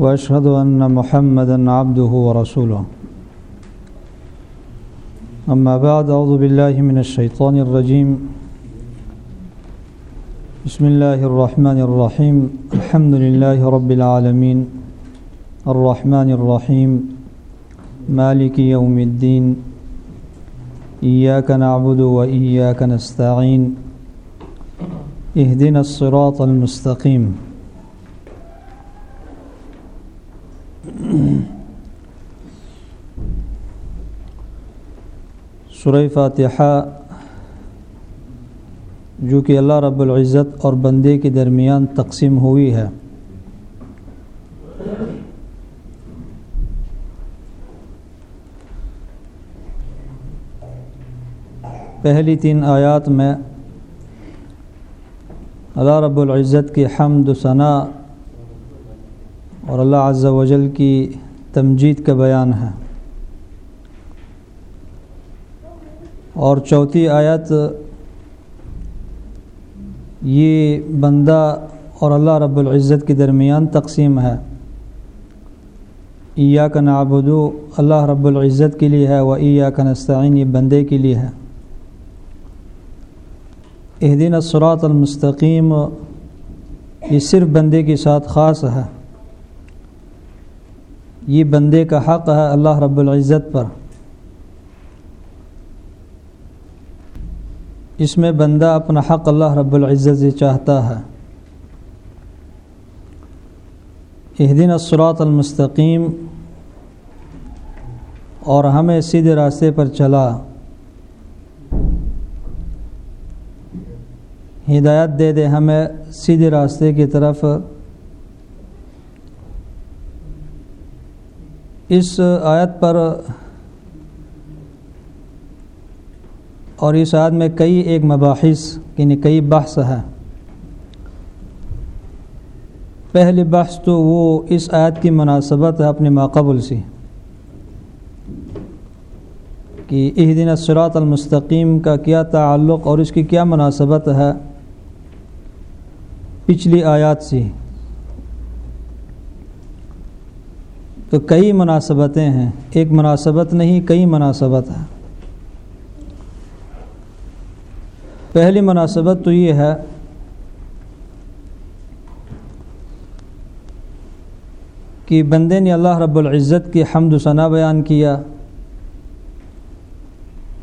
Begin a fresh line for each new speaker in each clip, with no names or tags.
وأشهد أن محمدا عبده ورسوله. أما بعد أعوذ بالله من الشيطان الرجيم. بسم الله الرحمن الرحيم. الحمد لله رب العالمين. الرحمن الرحيم. مالك يوم الدين. إياك نعبد وإياك نستعين. اهدنا الصراط المستقيم. سورہ فاتحہ، جو کہ اللہ رب العزت اور بندے کے درمیان تقسیم ہوئی ہے۔ پہلی تین آیات میں اللہ رب العزت کی حمد و ثناء اور اللہ عز و جل کی تمجید کا بیان ہے۔ اور چوتھی آیت، یہ بندہ اور اللہ رب العزت کے درمیان تقسیم ہے۔ عیا کا نابدو اللہ رب العزت کے لیے ہے، و عیا کا نستعین، یہ بندے کے لیے ہے۔ اہدین الصراط المستقیم، یہ صرف بندے کے ساتھ خاص ہے۔ یہ بندے کا حق ہے اللہ رب العزت پر۔ اس میں بندہ اپنا حق اللہ رب العزت سے چاہتا ہے۔ دن اسرات المستقیم اور ہمیں سیدھے راستے پر چلا۔ ہدایت دے دے ہمیں سیدھے راستے کی طرف۔ اس آیت پر اور اس آیت میں کئی ایک مباحث یعنی کئی بحث ہے۔ پہلی بحث تو وہ اس آیت کی مناسبت ہے اپنے ماقبل سے کہ اہ دن اسرات المستقیم کا کیا تعلق اور اس کی کیا مناسبت ہے۔ پچھلی آیات سے تو کئی مناسبتیں ہیں۔ ایک مناسبت نہیں، کئی مناسبت ہے پہلی مناسبت تو یہ ہے، کہ بندے نے اللہ رب العزت کی حمد و ثنا بیان کیا۔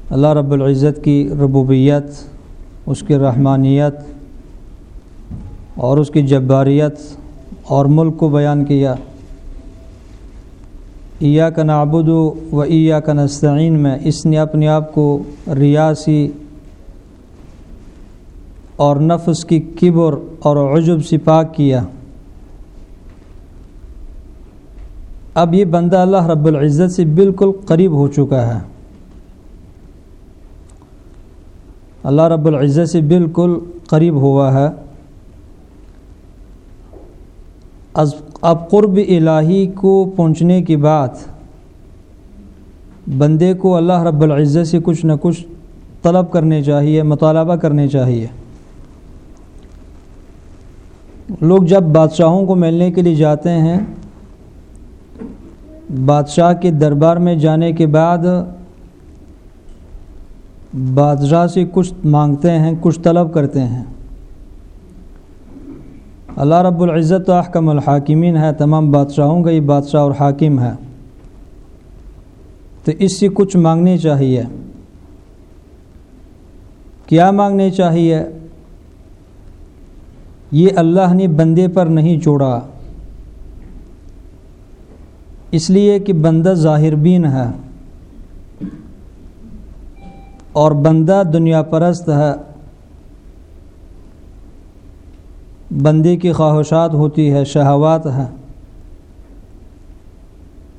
اللہ رب العزت کی ربوبیت، اس کی رحمانیت اور اس کی جباریت اور ملک کو بیان کیا۔ عیا کا نابود و عیا کا نستعین میں اس نے اپنے آپ کو ریاسی اور نفس کی کبر اور عجب سے پاک کیا۔ اب یہ بندہ اللہ رب العزت سے بالکل قریب ہو چکا ہے۔ اللہ رب العزت سے بالکل قریب ہوا ہے۔ اب قرب الہی کو پہنچنے کے بعد بندے کو اللہ رب العزت سے کچھ نہ کچھ طلب کرنے چاہیے، مطالبہ کرنے چاہیے۔ لوگ جب بادشاہوں کو ملنے کے لیے جاتے ہیں، بادشاہ کے دربار میں جانے کے بعد بادشاہ سے کچھ مانگتے ہیں، کچھ طلب کرتے ہیں۔ اللہ رب العزت و احکم الحاکمین ہے، تمام بادشاہوں کا یہ بادشاہ اور حاکم ہے۔ تو اس سے کچھ مانگنے چاہیے۔ کیا مانگنے چاہیے؟ یہ اللہ نے بندے پر نہیں چھوڑا۔ اس لیے کہ بندہ ظاہر بین ہے۔ اور بندہ دنیا پرست ہے۔ بندے کی خواہشات ہوتی ہے، شہوات ہے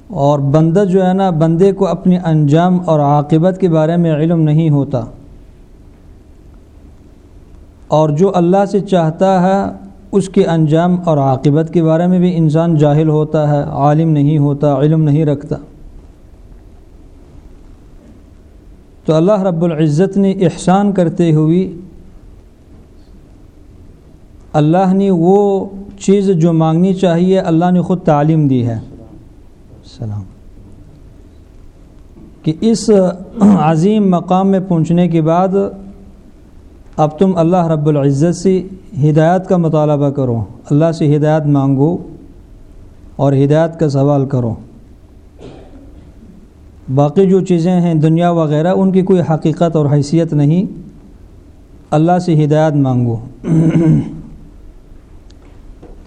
اور بندہ جو ہے نا، بندے کو اپنی انجام اور عاقبت کے بارے میں علم نہیں ہوتا۔ اور جو اللہ سے چاہتا ہے، اس کے انجام اور عاقبت کے بارے میں بھی انسان جاہل ہوتا ہے، عالم نہیں ہوتا، علم نہیں رکھتا۔ تو اللہ رب العزت نے احسان کرتے ہوئی اللہ نے وہ چیز جو مانگنی چاہیے، اللہ نے خود تعلیم دی ہے۔ سلام۔ کہ اس عظیم مقام میں پہنچنے کے بعد اب تم اللہ رب العزت سے ہدایت کا مطالبہ کرو، اللہ سے ہدایت مانگو اور ہدایت کا سوال کرو۔ باقی جو چیزیں ہیں، دنیا وغیرہ، ان کی کوئی حقیقت اور حیثیت نہیں۔ اللہ سے ہدایت مانگو۔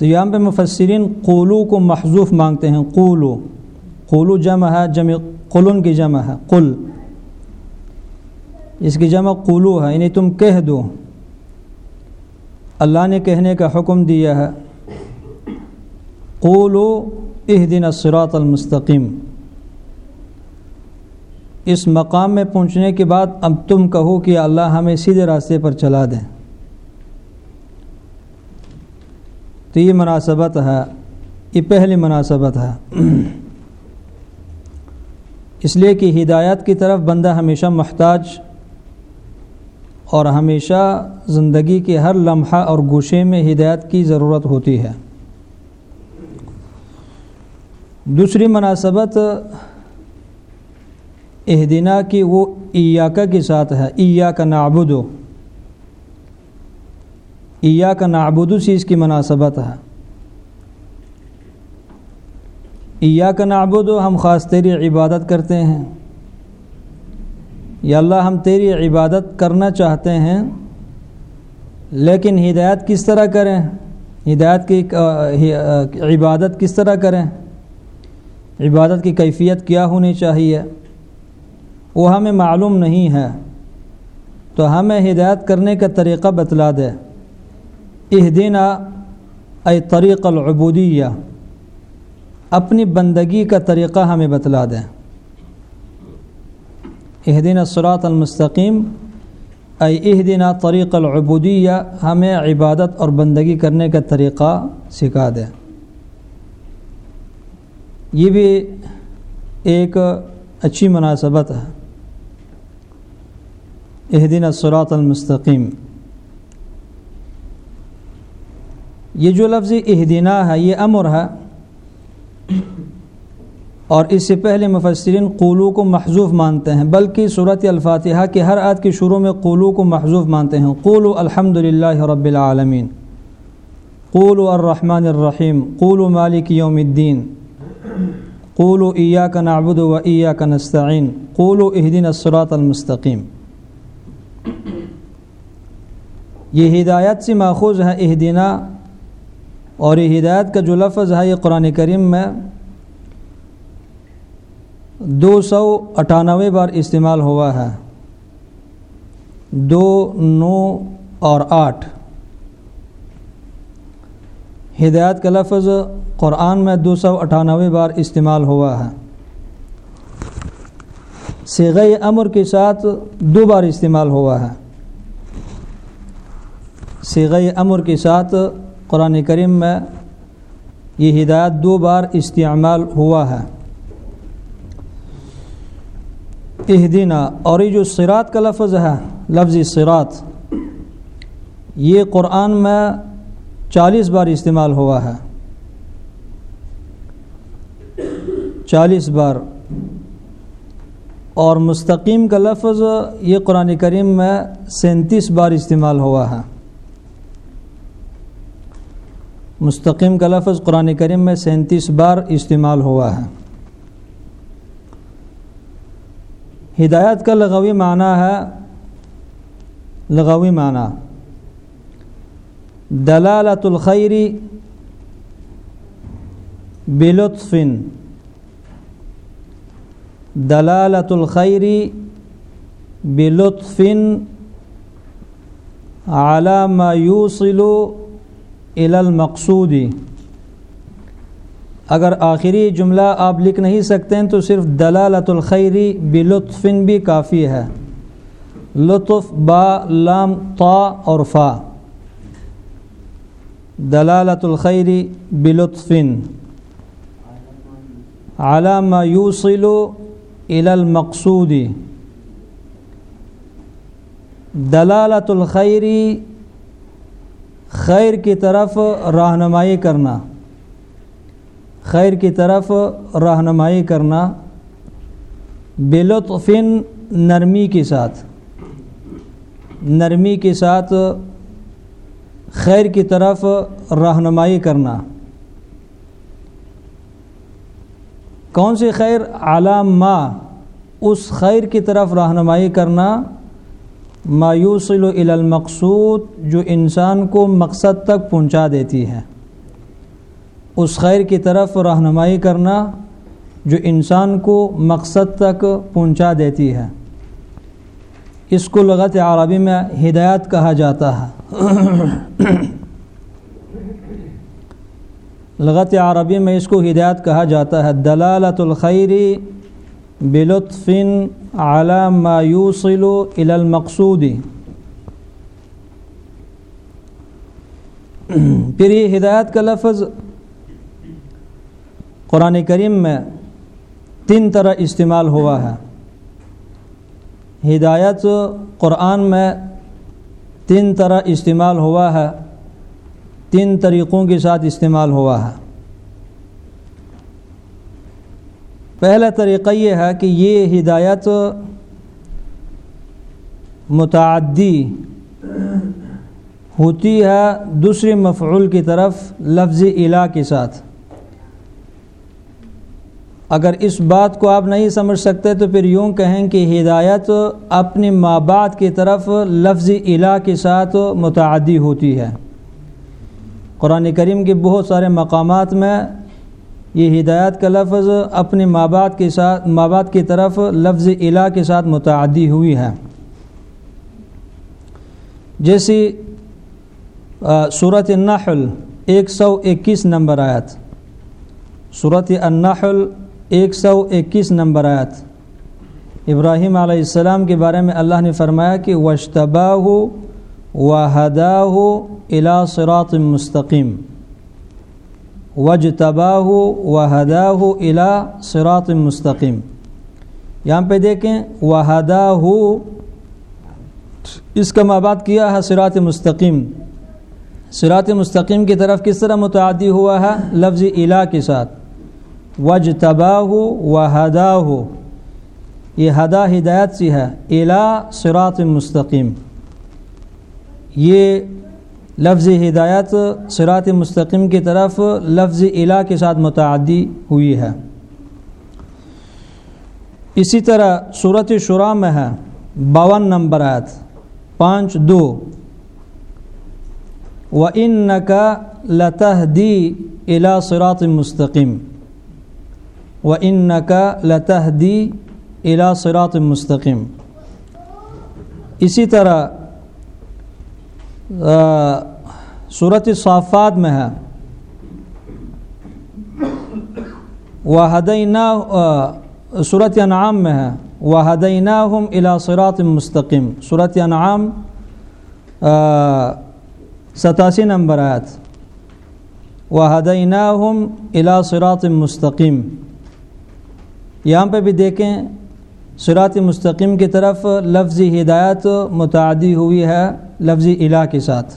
تو یہاں پہ مفسرین قولو کو محضوف مانگتے ہیں، قولو۔ قولو جمع ہے، جمع قلن کی جمع ہے، قل۔ اس کی جمع قولو ہے یعنی تم کہہ دو۔ اللہ نے کہنے کا حکم دیا ہے۔ قولو اہ دن الصراط المستقیم۔ اس مقام میں پہنچنے کے بعد اب تم کہو کہ اللہ ہمیں سیدھے راستے پر چلا دیں۔ تو یہ مناسبت ہے، یہ پہلی مناسبت ہے۔ اس لیے کہ ہدایت کی طرف بندہ ہمیشہ محتاج اور ہمیشہ زندگی کے ہر لمحہ اور گوشے میں ہدایت کی ضرورت ہوتی ہے۔ دوسری مناسبت اہدنا کی وہ ایاکا کے ساتھ ہے ایا کا نابدو ایا کا نابدو سے اس کی مناسبت ہے۔ ایا کا نابدو ہم خاص تیری عبادت کرتے ہیں۔ یا اللہ، ہم تیری عبادت کرنا چاہتے ہیں، لیکن ہدایت کس طرح کریں؟ ہدایت کی عبادت کس طرح کریں؟ عبادت کی کیفیت کیا ہونی چاہیے؟ وہ ہمیں معلوم نہیں ہے۔ تو ہمیں ہدایت کرنے کا طریقہ بتلا دے۔ اہدینہ اے طریق العبودیہ۔ اپنی بندگی کا طریقہ ہمیں بتلا دیں۔ اہدین الصراط المستقیم۔ اے اہدینہ طریق العبودیہ۔ ہمیں عبادت اور بندگی کرنے کا طریقہ سکھا دے یہ بھی ایک اچھی مناسبت ہے۔ اہدین الصراط المستقیم۔ یہ جو لفظ اہدینہ ہے، یہ امر ہے۔ اور اس سے پہلے مفسرین قولو کو محضوف مانتے ہیں، بلکہ صورت الفاتحہ کے ہر عاد کے شروع میں قولو کو محضوف مانتے ہیں۔ قولو الحمد للہ رب العالمین۔ قولو الرحمن الرحیم۔ قولو مالک یوم الدین۔ قولو ایاک نعبد و ایاک نستعین۔ قولو اہدین الصراط المستقیم۔ یہ ہدایت سے ماخوذ ہے اہدینہ اور یہ ہدایت کا جو لفظ ہے یہ قرآن کریم میں دو سو اٹھانوے بار استعمال ہوا ہے۔ دو، نو اور آٹھ۔ ہدایت کا لفظ قرآن میں دو سو اٹھانوے بار استعمال ہوا ہے۔ سیغ امر کے ساتھ دو بار استعمال ہوا ہے۔ سیغ امر کے ساتھ قرآن کریم میں یہ ہدایت دو بار استعمال ہوا ہے۔ اہدینہ اور یہ جو سرات کا لفظ ہے، لفظ سرات یہ قرآن میں چالیس بار استعمال ہوا ہے۔ چالیس بار۔ اور مستقیم کا لفظ یہ قرآن کریم میں سینتیس بار استعمال ہوا ہے۔ مستقیم کا لفظ قرآن کریم میں سینتیس بار استعمال ہوا ہے۔ ہدایت کا لغوی معنی ہے، لغوی معنی۔ دلالت الخیری بلطف دلالت الخیری بلطف على ما يوصل إلى المقصود۔ اگر آخری جملہ آپ لکھ نہیں سکتے ہیں تو صرف دلالت الخیری بلطفن بھی کافی ہے۔ لطف با، لام، طا اور فا۔ دلالت الخیری بلطفن علامہ یوصل الى المقصودی دلالت الخیری خیر کی طرف رہنمائی کرنا۔ خیر کی طرف رہنمائی کرنا۔ بلطفن نرمی کے ساتھ۔ نرمی کے ساتھ خیر کی طرف رہنمائی کرنا۔ کون سی خیر؟ عالم ما، اس خیر کی طرف رہنمائی کرنا۔ مایوسل المقصود جو انسان کو مقصد تک پہنچا دیتی ہے۔ اس خیر کی طرف رہنمائی کرنا جو انسان کو مقصد تک پہنچا دیتی ہے۔ اس کو لغت عربی میں ہدایت کہا جاتا ہے۔ لغت عربی میں اس کو ہدایت کہا جاتا ہے۔ دلالت الخیری بلطف على ما يوصل الى المقصود. پھر یہ ہدایت کا لفظ قرآن کریم میں تین طرح استعمال ہوا ہے۔ ہدایت قرآن میں تین طرح استعمال ہوا ہے۔ تین طریقوں کے ساتھ استعمال ہوا ہے۔ پہلا طریقہ یہ ہے کہ یہ ہدایت متعدی ہوتی ہے دوسرے مفعول کی طرف لفظ الہ کے ساتھ۔ اگر اس بات کو آپ نہیں سمجھ سکتے تو پھر یوں کہیں کہ ہدایت اپنی ماں باپ کی طرف لفظ الہ کے ساتھ متعدی ہوتی ہے۔ قرآن کریم کے بہت سارے مقامات میں یہ ہدایت کا لفظ اپنے ماں باپ کے ساتھ ماں باپ کی طرف لفظ الہ کے ساتھ متعدی ہوئی ہے۔ جیسی صورت النحل، ایک سو اکیس نمبر آیت۔ صورت النحل، ایک سو اکیس نمبر آیت۔ ابراہیم علیہ السلام کے بارے میں اللہ نے فرمایا کہ وشتبا ہو و ہدا ہو الا صراط مستقیم وج تباہ و ہدا ہو الا صراط مستقیم۔ یہاں پہ دیکھیں و ہدا ہو اس کا ماباد کیا ہے صراط مستقیم۔ صراط مستقیم کی طرف کس طرح متعدی ہوا ہے؟ لفظ الا کے ساتھ۔ وج تباہ و ہدا ہو یہ ہدا ہدایت سی ہے۔ الا صراط مستقیم۔ یہ لفظ ہدایت صراط مستقیم کی طرف لفظ الہ کے ساتھ متعدی ہوئی ہے۔ اسی طرح صورت شرا میں ہے باون نمبر آیت پانچ دو۔ و ان کا لتح دی الا صراط مستقیم و ان کا لتح دی الا صراط مستقیم اسی طرح صورت صافات میں ہے وہ حدینہ صورت انعام میں ہے وہ حدینہ ہم صراط مستقیم صورت انعام ستاسی نمبر آیت وہ حدینہ ہم صراط مستقیم یہاں پہ بھی دیکھیں صراط مستقیم کی طرف لفظی ہدایت متعدی ہوئی ہے لفظی الہ کے ساتھ۔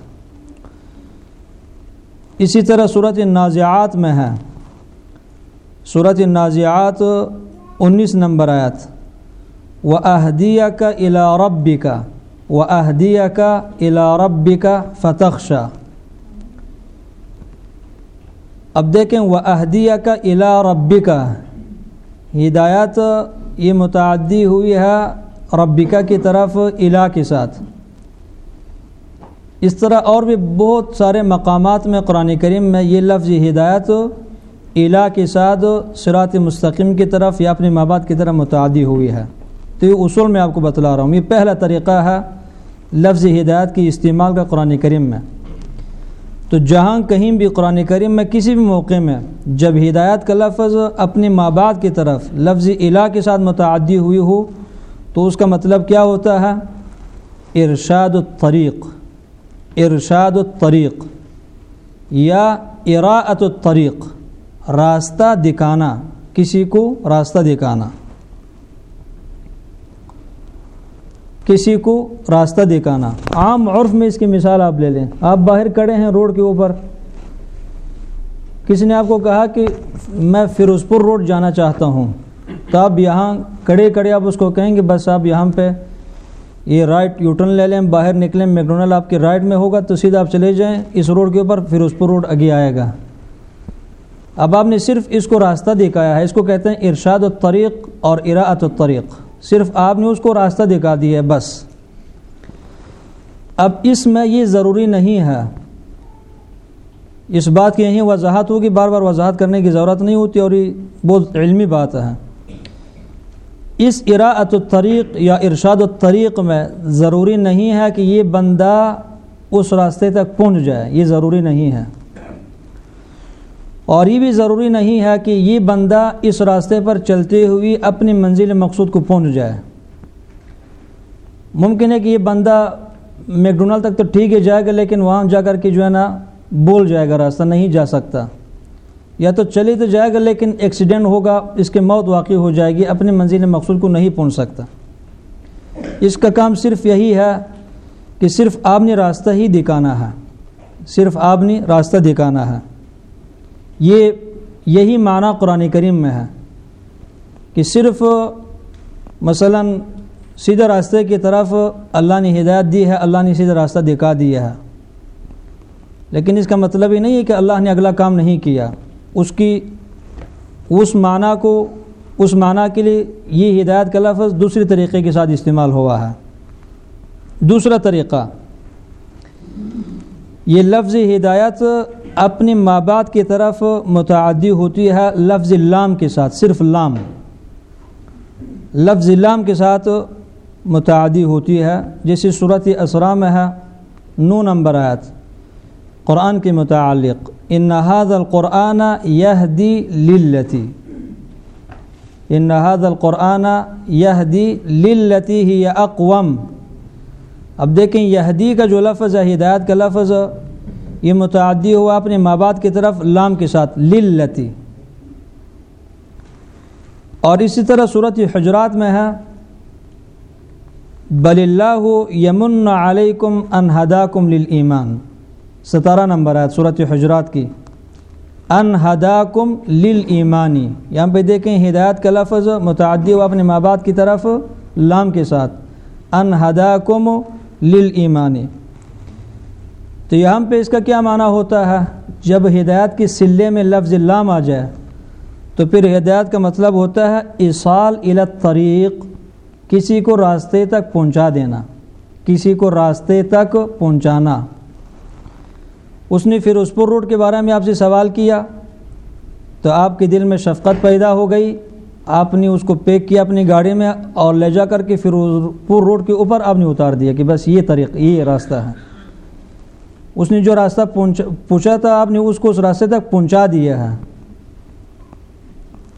اسی طرح صورت النازعات میں ہے۔ صورت النازعات انیس نمبر آیت۔ و اہدیہ کا الا ربی کا و اہدیہ کا الا ربی کا فتح شاہ اب دیکھیں وہ اہدیہ کا الا ربی کا ہدایت یہ متعدی ہوئی ہے ربکا کی طرف، الہ کے ساتھ۔ اس طرح اور بھی بہت سارے مقامات میں قرآن کریم میں یہ لفظ ہدایت الہ کے ساتھ سرات مستقیم کی طرف یا اپنے ماں باپ کی طرف متعدی ہوئی ہے۔ تو یہ اصول میں آپ کو بتلا رہا ہوں۔ یہ پہلا طریقہ ہے لفظ ہدایت کی استعمال کا قرآن کریم میں۔ تو جہاں کہیں بھی قرآن کریم میں کسی بھی موقع میں جب ہدایت کا لفظ اپنے ماں باپ کی طرف لفظ الہ کے ساتھ متعدی ہوئی ہو تو اس کا مطلب کیا ہوتا ہے؟ ارشاد الطریق ارشاد الطریق، یا اراعت الطریق، راستہ دکھانا، کسی کو راستہ دکھانا۔ کسی کو راستہ دکھانا۔ عام عرف میں اس کی مثال آپ لے لیں۔ آپ باہر کڑے ہیں روڈ کے اوپر۔ کسی نے آپ کو کہا کہ میں فیروز پور روڈ جانا چاہتا ہوں۔ تو آپ یہاں کڑے کڑے آپ اس کو کہیں گے، بس آپ یہاں پہ یہ رائٹ یوٹرن لے لیں، باہر نکلیں میکڈونل آپ کے رائٹ میں ہوگا تو سیدھا آپ چلے جائیں۔ اس روڈ کے اوپر فیروز پور روڈ آگے آئے گا۔ اب آپ نے صرف اس کو راستہ دکھایا ہے۔ اس کو کہتے ہیں ارشاد الطریق اور اراعت الطریق۔ صرف آپ نے اس کو راستہ دکھا دیا ہے، بس۔ اب اس میں یہ ضروری نہیں ہے۔ اس بات کی یہیں وضاحت ہوگی، بار بار وضاحت کرنے کی ضرورت نہیں ہوتی اور یہ بہت علمی بات ہے۔ اس اراعت الطریق یا ارشاد الطریق میں ضروری نہیں ہے کہ یہ بندہ اس راستے تک پہنچ جائے، یہ ضروری نہیں ہے۔ اور یہ بھی ضروری نہیں ہے کہ یہ بندہ اس راستے پر چلتے ہوئے اپنی منزل مقصود کو پہنچ جائے۔ ممکن ہے کہ یہ بندہ میکڈونل تک تو ٹھیک ہے جائے گا، لیکن وہاں جا کر کے جو ہے نا بول جائے گا، راستہ نہیں جا سکتا۔ یا تو چلی تو جائے گا، لیکن ایکسیڈنٹ ہوگا، اس کے موت واقع ہو جائے گی اپنے منزل مقصود کو نہیں پہنچ سکتا۔ اس کا کام صرف یہی ہے کہ صرف آپ نے راستہ ہی دکھانا ہے۔ صرف آپ نے راستہ دکھانا ہے۔ یہ یہی معنی قرآن کریم میں ہے کہ صرف مثلا سیدھے راستے کی طرف اللہ نے ہدایت دی ہے، اللہ نے سیدھا راستہ دکھا دیا ہے۔ لیکن اس کا مطلب یہ نہیں ہے کہ اللہ نے اگلا کام نہیں کیا۔ اس کی، اس معنی کو، اس معنی کے لیے یہ ہدایت کا لفظ دوسری طریقے کے ساتھ استعمال ہوا ہے۔ دوسرا طریقہ، یہ لفظ ہدایت اپنی ماں باپ کی طرف متعدی ہوتی ہے لفظ لام کے ساتھ، صرف لام۔ لفظ لام کے ساتھ متعدی ہوتی ہے۔ جیسے صورت اسرا میں ہے، نو نمبر آیت۔ قرآن کے متعلق، ان نہاد القرآن یہ دی لتی ان نہاد القرآن یہ دی لتی ہی اقوام اب دیکھیں، یہدی کا جو لفظ ہے، ہدایت کا لفظ یہ متعدی ہوا اپنے ماں باپ کی طرف لام کے ساتھ لتی اور اسی طرح صورت حجرات میں ہے، بل اللہ یمن علیکم انہدا کم لمان ستارہ نمبر ہے صورت حجرات کی۔ انہدا کم لمانی یہاں پہ دیکھیں ہدایت کا لفظ متعدی ہوا اپنے ماں باپ کی طرف، لام کے ساتھ۔ انہدا کم لمانی تو یہاں پہ اس کا کیا معنی ہوتا ہے؟ جب ہدایت کی سلے میں لفظ لام آ جائے، تو پھر ہدایت کا مطلب ہوتا ہے اصال طریق کسی کو راستے تک پہنچا دینا، کسی کو راستے تک پہنچانا۔ اس نے پھر اس پر روڈ کے بارے میں آپ سے سوال کیا، تو آپ کے دل میں شفقت پیدا ہو گئی۔ آپ نے اس کو پیک کیا اپنی گاڑی میں اور لے جا کر کے پھر پور روڈ کے اوپر آپ نے اتار دیا کہ بس یہ طریق، یہ راستہ ہے۔ اس نے جو راستہ پوچھا تھا، آپ نے اس کو اس راستے تک پہنچا دیا ہے۔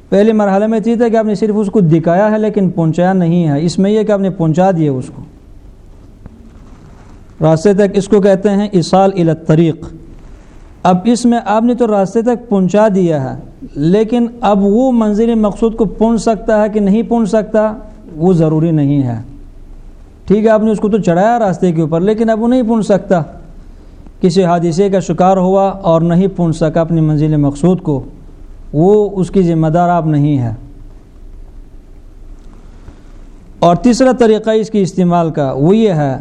پہلے مرحلے میں تھی تھا کہ آپ نے صرف اس کو دکھایا ہے، لیکن پہنچایا نہیں ہے۔ اس میں یہ کہ آپ نے پہنچا دیا اس کو۔ راستے تک اس کو کہتے ہیں اصال الطریق اب اس میں آپ نے تو راستے تک پہنچا دیا ہے، لیکن اب وہ منزل مقصود کو پہنچ سکتا ہے کہ نہیں پہنچ سکتا، وہ ضروری نہیں ہے۔ ٹھیک ہے، آپ نے اس کو تو چڑھایا راستے کے اوپر، لیکن اب وہ نہیں پہنچ سکتا۔ کسی حادثے کا شکار ہوا اور نہیں پہنچ سکا اپنی منزل مقصود کو، وہ اس کی ذمہ دار آپ نہیں ہے۔ اور تیسرا طریقہ اس کی استعمال کا وہ یہ ہے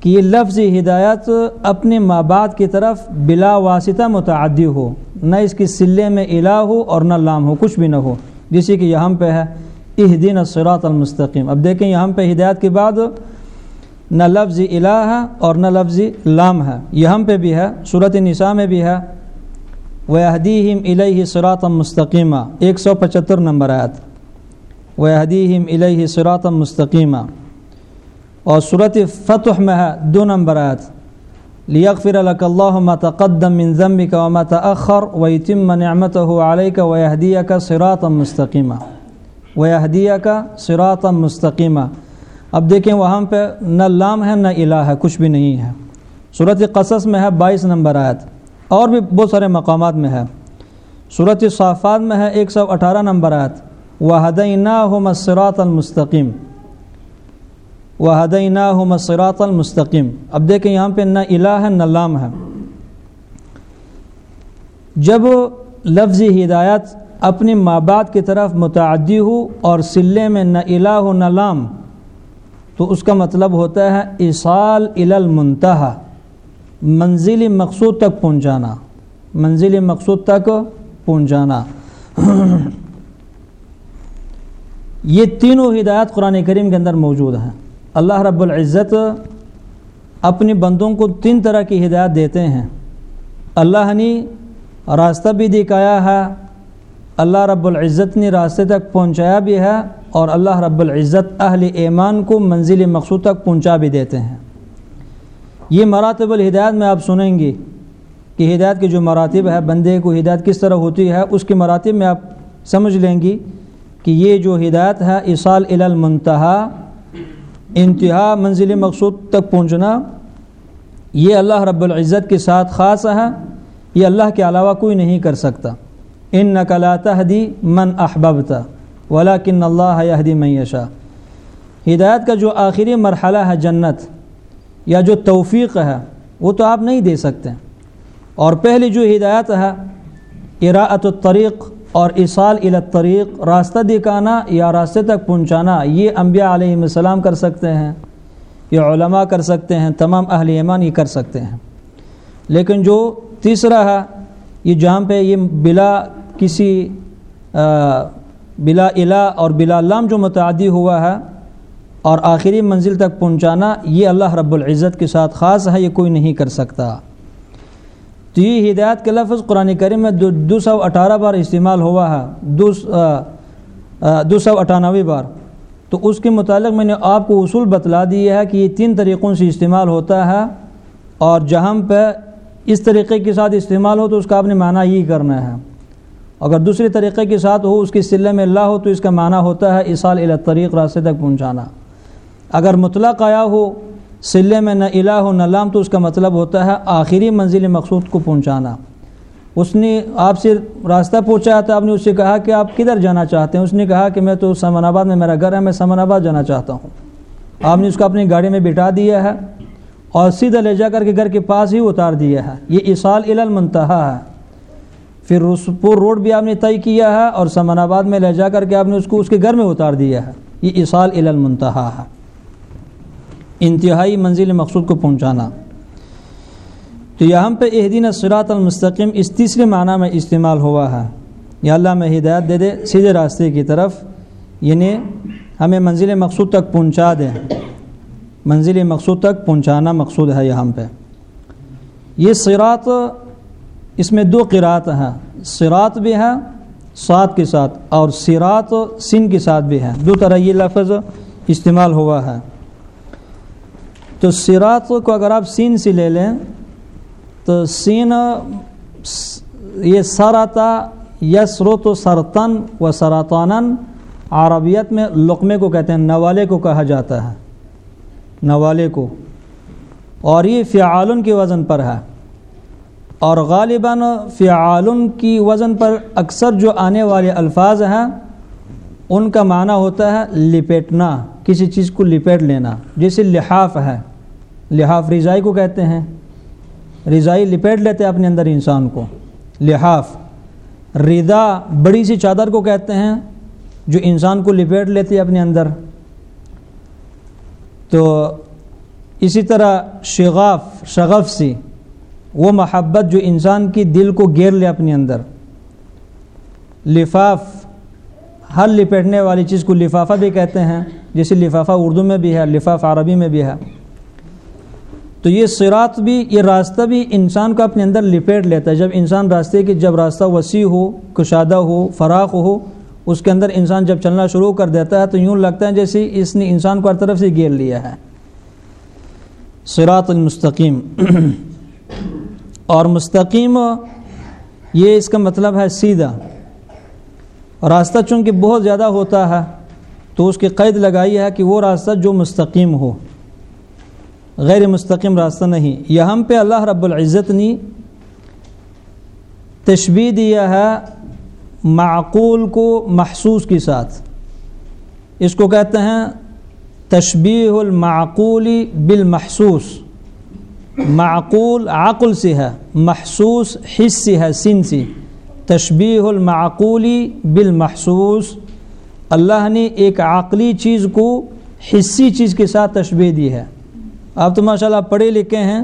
کہ یہ لفظ ہدایت اپنے ماں باپ کی طرف بلا واسطہ متعدی ہو، نہ اس کی سلے میں الہ ہو اور نہ لام ہو، کچھ بھی نہ ہو۔ جیسے کہ یہاں پہ ہے اہ دن الصراط المستقیم۔ اب دیکھیں یہاں پہ ہدایت کے بعد نہ لفظ الہ ہے اور نہ لفظ لام ہے۔ یہاں پہ بھی ہے صورت نساء میں بھی ہے۔ وحدیم الہ سراتم مستقیمہ ایک سو پچہتر نمبر آیت۔ وحدیم الہ سراتم مستقیمہ اور صورت فتح میں ہے، دو نمبر آیت۔ لیغفر لك الله ما تقدم من ذنبك وما تأخر ويتم نعمته عليك ويهديك صراطا مستقيما۔ ويهديك صراطا مستقيما۔ اب دیکھیں وہاں پہ نہ لام ہے نہ الہ ہے، کچھ بھی نہیں ہے۔ صورت قصص میں ہے بائیس نمبر آیت۔ اور بھی بہت سارے مقامات میں ہے۔ صورت صافات میں ہے ایک سو اٹھارہ نمبر آیت۔ وَهَدَيْنَاهُمَ الصِّرَاطَ الْمُسْتَقِيمِ۔ وَهَدَيْنَاهُمَ الصِّرَاطَ الْمُسْتَقِيمِ۔ اب دیکھیں یہاں پہ نہ الہ ہے نہ لام ہے۔ جب لفظ ہدایت اپنی ماں باپ کی طرف متعدی ہو اور سلے میں نہ الہ ہو نہ لام تو اس کا مطلب ہوتا ہے اصال المنتہا منزل مقصود تک پہنچانا، منزل مقصود تک پہنچانا۔ یہ تینوں ہدایات قرآن کریم کے اندر موجود ہیں۔ اللہ رب العزت اپنی بندوں کو تین طرح کی ہدایت دیتے ہیں۔ اللہ نے راستہ بھی دکھایا ہے، اللہ رب العزت نے راستے تک پہنچایا بھی ہے اور اللہ رب العزت اہل ایمان کو منزل مقصود تک پہنچا بھی دیتے ہیں۔ یہ مراتب الہدایت میں آپ سنیں گے کہ ہدایت کی جو مراتب ہے بندے کو ہدایت کس طرح ہوتی ہے، اس کے مراتب میں آپ سمجھ لیں گی کہ یہ جو ہدایت ہے اصال المنتہا، انتہا منزل مقصود تک پہنچنا، یہ اللہ رب العزت کے ساتھ خاص ہے، یہ اللہ کے علاوہ کوئی نہیں کر سکتا۔ ان نقلات حدی من احببتا۔ ولاکن اللہ یہدی میشا ہدایت کا جو آخری مرحلہ ہے جنت، یا جو توفیق ہے، وہ تو آپ نہیں دے سکتے۔ اور پہلی جو ہدایت ہے اراعت الطریق اور اصال الطریق، راستہ دکھانا یا راستے تک پہنچانا، یہ انبیاء علیہ السلام کر سکتے ہیں، یہ علماء کر سکتے ہیں، تمام اہل ایمان یہ کر سکتے ہیں۔ لیکن جو تیسرا ہے، یہ جہاں پہ یہ بلا کسی بلا الہ اور بلا لام جو متعدی ہوا ہے اور آخری منزل تک پہنچانا، یہ اللہ رب العزت کے ساتھ خاص ہے، یہ کوئی نہیں کر سکتا۔ تو یہ ہدایت کے لفظ قرآن کریم میں دو دو سو اٹھارہ بار استعمال ہوا ہے۔ دو دو سو اٹھانوے بار۔ تو اس کے متعلق میں نے آپ کو اصول بتلا دیا ہے کہ یہ تین طریقوں سے استعمال ہوتا ہے اور جہاں پہ اس طریقے کے ساتھ استعمال ہو تو اس کا آپ نے معنی یہی کرنا ہے۔ اگر دوسرے طریقے کے ساتھ ہو، اس کی سلے میں اللہ ہو تو اس کا معنی ہوتا ہے اصال الطریق، راستے تک پہنچانا۔ اگر مطلق آیا ہو سلے میں نہ الہ ہو، نہ لام، تو اس کا مطلب ہوتا ہے آخری منزل مقصود کو پہنچانا۔ اس نے آپ سے راستہ پہنچایا تو آپ نے اس سے کہا کہ آپ کدھر جانا چاہتے ہیں؟ اس نے کہا کہ میں تو سمن آباد میں، میرا گھر ہے، میں سمن آباد جانا چاہتا ہوں۔ آپ نے اس کو اپنی گاڑی میں بٹھا دیا ہے اور سیدھا لے جا کر کے گھر کے پاس ہی اتار دیا ہے۔ یہ اصال المنتہا ہے۔ پھر رسپور روڈ بھی آپ نے طے کیا ہے اور سمن آباد میں لے جا کر کے آپ نے اس کو اس کے گھر میں اتار دیا ہے۔ یہ اصال المنتہا ہے۔ انتہائی منزل مقصود کو پہنچانا۔ تو یہاں پہ اہدین سرات المستقیم اس تیسرے معنی میں استعمال ہوا ہے۔ یا اللہ میں ہدایت دے دے سیدھے راستے کی طرف یعنی ہمیں منزل مقصود تک پہنچا دیں منزل مقصود تک پہنچانا مقصود ہے یہاں پہ۔ یہ سرات اس میں دو قرات ہیں سرات بھی ہے سات کے ساتھ، اور سرات سن کے ساتھ بھی ہے دو طرح یہ لفظ استعمال ہوا ہے۔ تو سرات کو اگر آپ سین سے لے لیں، تو سین یہ سراتا یسرو و سرتن و سراتان عربیت میں لقمے کو کہتے ہیں، نوالے کو کہا جاتا ہے۔ نوالے کو۔ اور یہ فعالن کے وزن پر ہے۔ اور غالباً فعالن کی وزن پر اکثر جو آنے والے الفاظ ہیں، ان کا معنی ہوتا ہے لپیٹنا، کسی چیز کو لپیٹ لینا، جیسے لحاف ہے۔ لحاف رضائی کو کہتے ہیں۔ رضائی لپیٹ لیتے اپنے اندر انسان کو۔ لحاف، رضا بڑی سی چادر کو کہتے ہیں، جو انسان کو لپیٹ لیتے اپنے اندر۔ تو اسی طرح شغاف، شغف سی وہ محبت جو انسان کی دل کو گیر لے اپنے اندر۔ لفاف، ہر لپیٹنے والی چیز کو لفافہ بھی کہتے ہیں، جیسے لفافہ اردو میں بھی ہے، لفاف عربی میں بھی ہے۔ تو یہ سرات بھی، یہ راستہ بھی انسان کو اپنے اندر لپیٹ لیتا ہے۔ جب انسان راستے کی، جب راستہ وسیع ہو، کشادہ ہو فراق ہو، اس کے اندر انسان جب چلنا شروع کر دیتا ہے تو یوں لگتا ہے جیسے اس نے انسان کو ہر طرف سے گیر لیا ہے۔ سرات المستقیم۔ اور مستقیم یہ اس کا مطلب ہے سیدھا۔ راستہ چونکہ بہت زیادہ ہوتا ہے، تو اس کی قید لگائی ہے کہ وہ راستہ جو مستقیم ہو۔ غیر مستقیم راستہ نہیں۔ یہاں پہ اللہ رب العزت نے تشبیح دیا ہے معقول کو محسوس کے ساتھ۔ اس کو کہتے ہیں تشبیح المعقولی بالمحسوس۔ معقول، عقل سے ہے، محسوس حص سے ہے، سن سے۔ تشبیح المعقولی بالمحسوس۔ اللہ نے ایک عقلی چیز کو حصی چیز کے ساتھ تشبیح دی ہے۔ آپ تو ماشاءاللہ پڑھے لکھے ہیں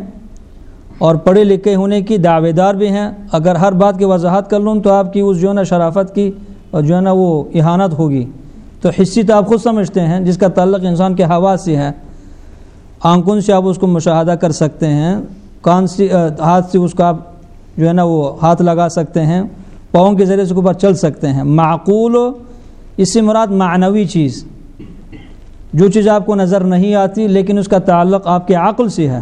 اور پڑھے لکھے ہونے کی دعوے دار بھی ہیں۔ اگر ہر بات کی وضاحت کر لوں تو آپ کی اس جو ہے نا شرافت کی اور جو ہے نا وہ احانت ہوگی۔ تو حصی تو آپ خود سمجھتے ہیں، جس کا تعلق انسان کے ہوا سے ہے۔ آنکھوں سے آپ اس کو مشاہدہ کر سکتے ہیں، کان سے ہاتھ سے اس کو آپ جو ہے نا وہ ہاتھ لگا سکتے ہیں، پاؤں کے ذریعے سے اوپر چل سکتے ہیں۔ معقول، اس سے مراد معنوی چیز۔ جو چیز آپ کو نظر نہیں آتی، لیکن اس کا تعلق آپ کے عقل سے ہے۔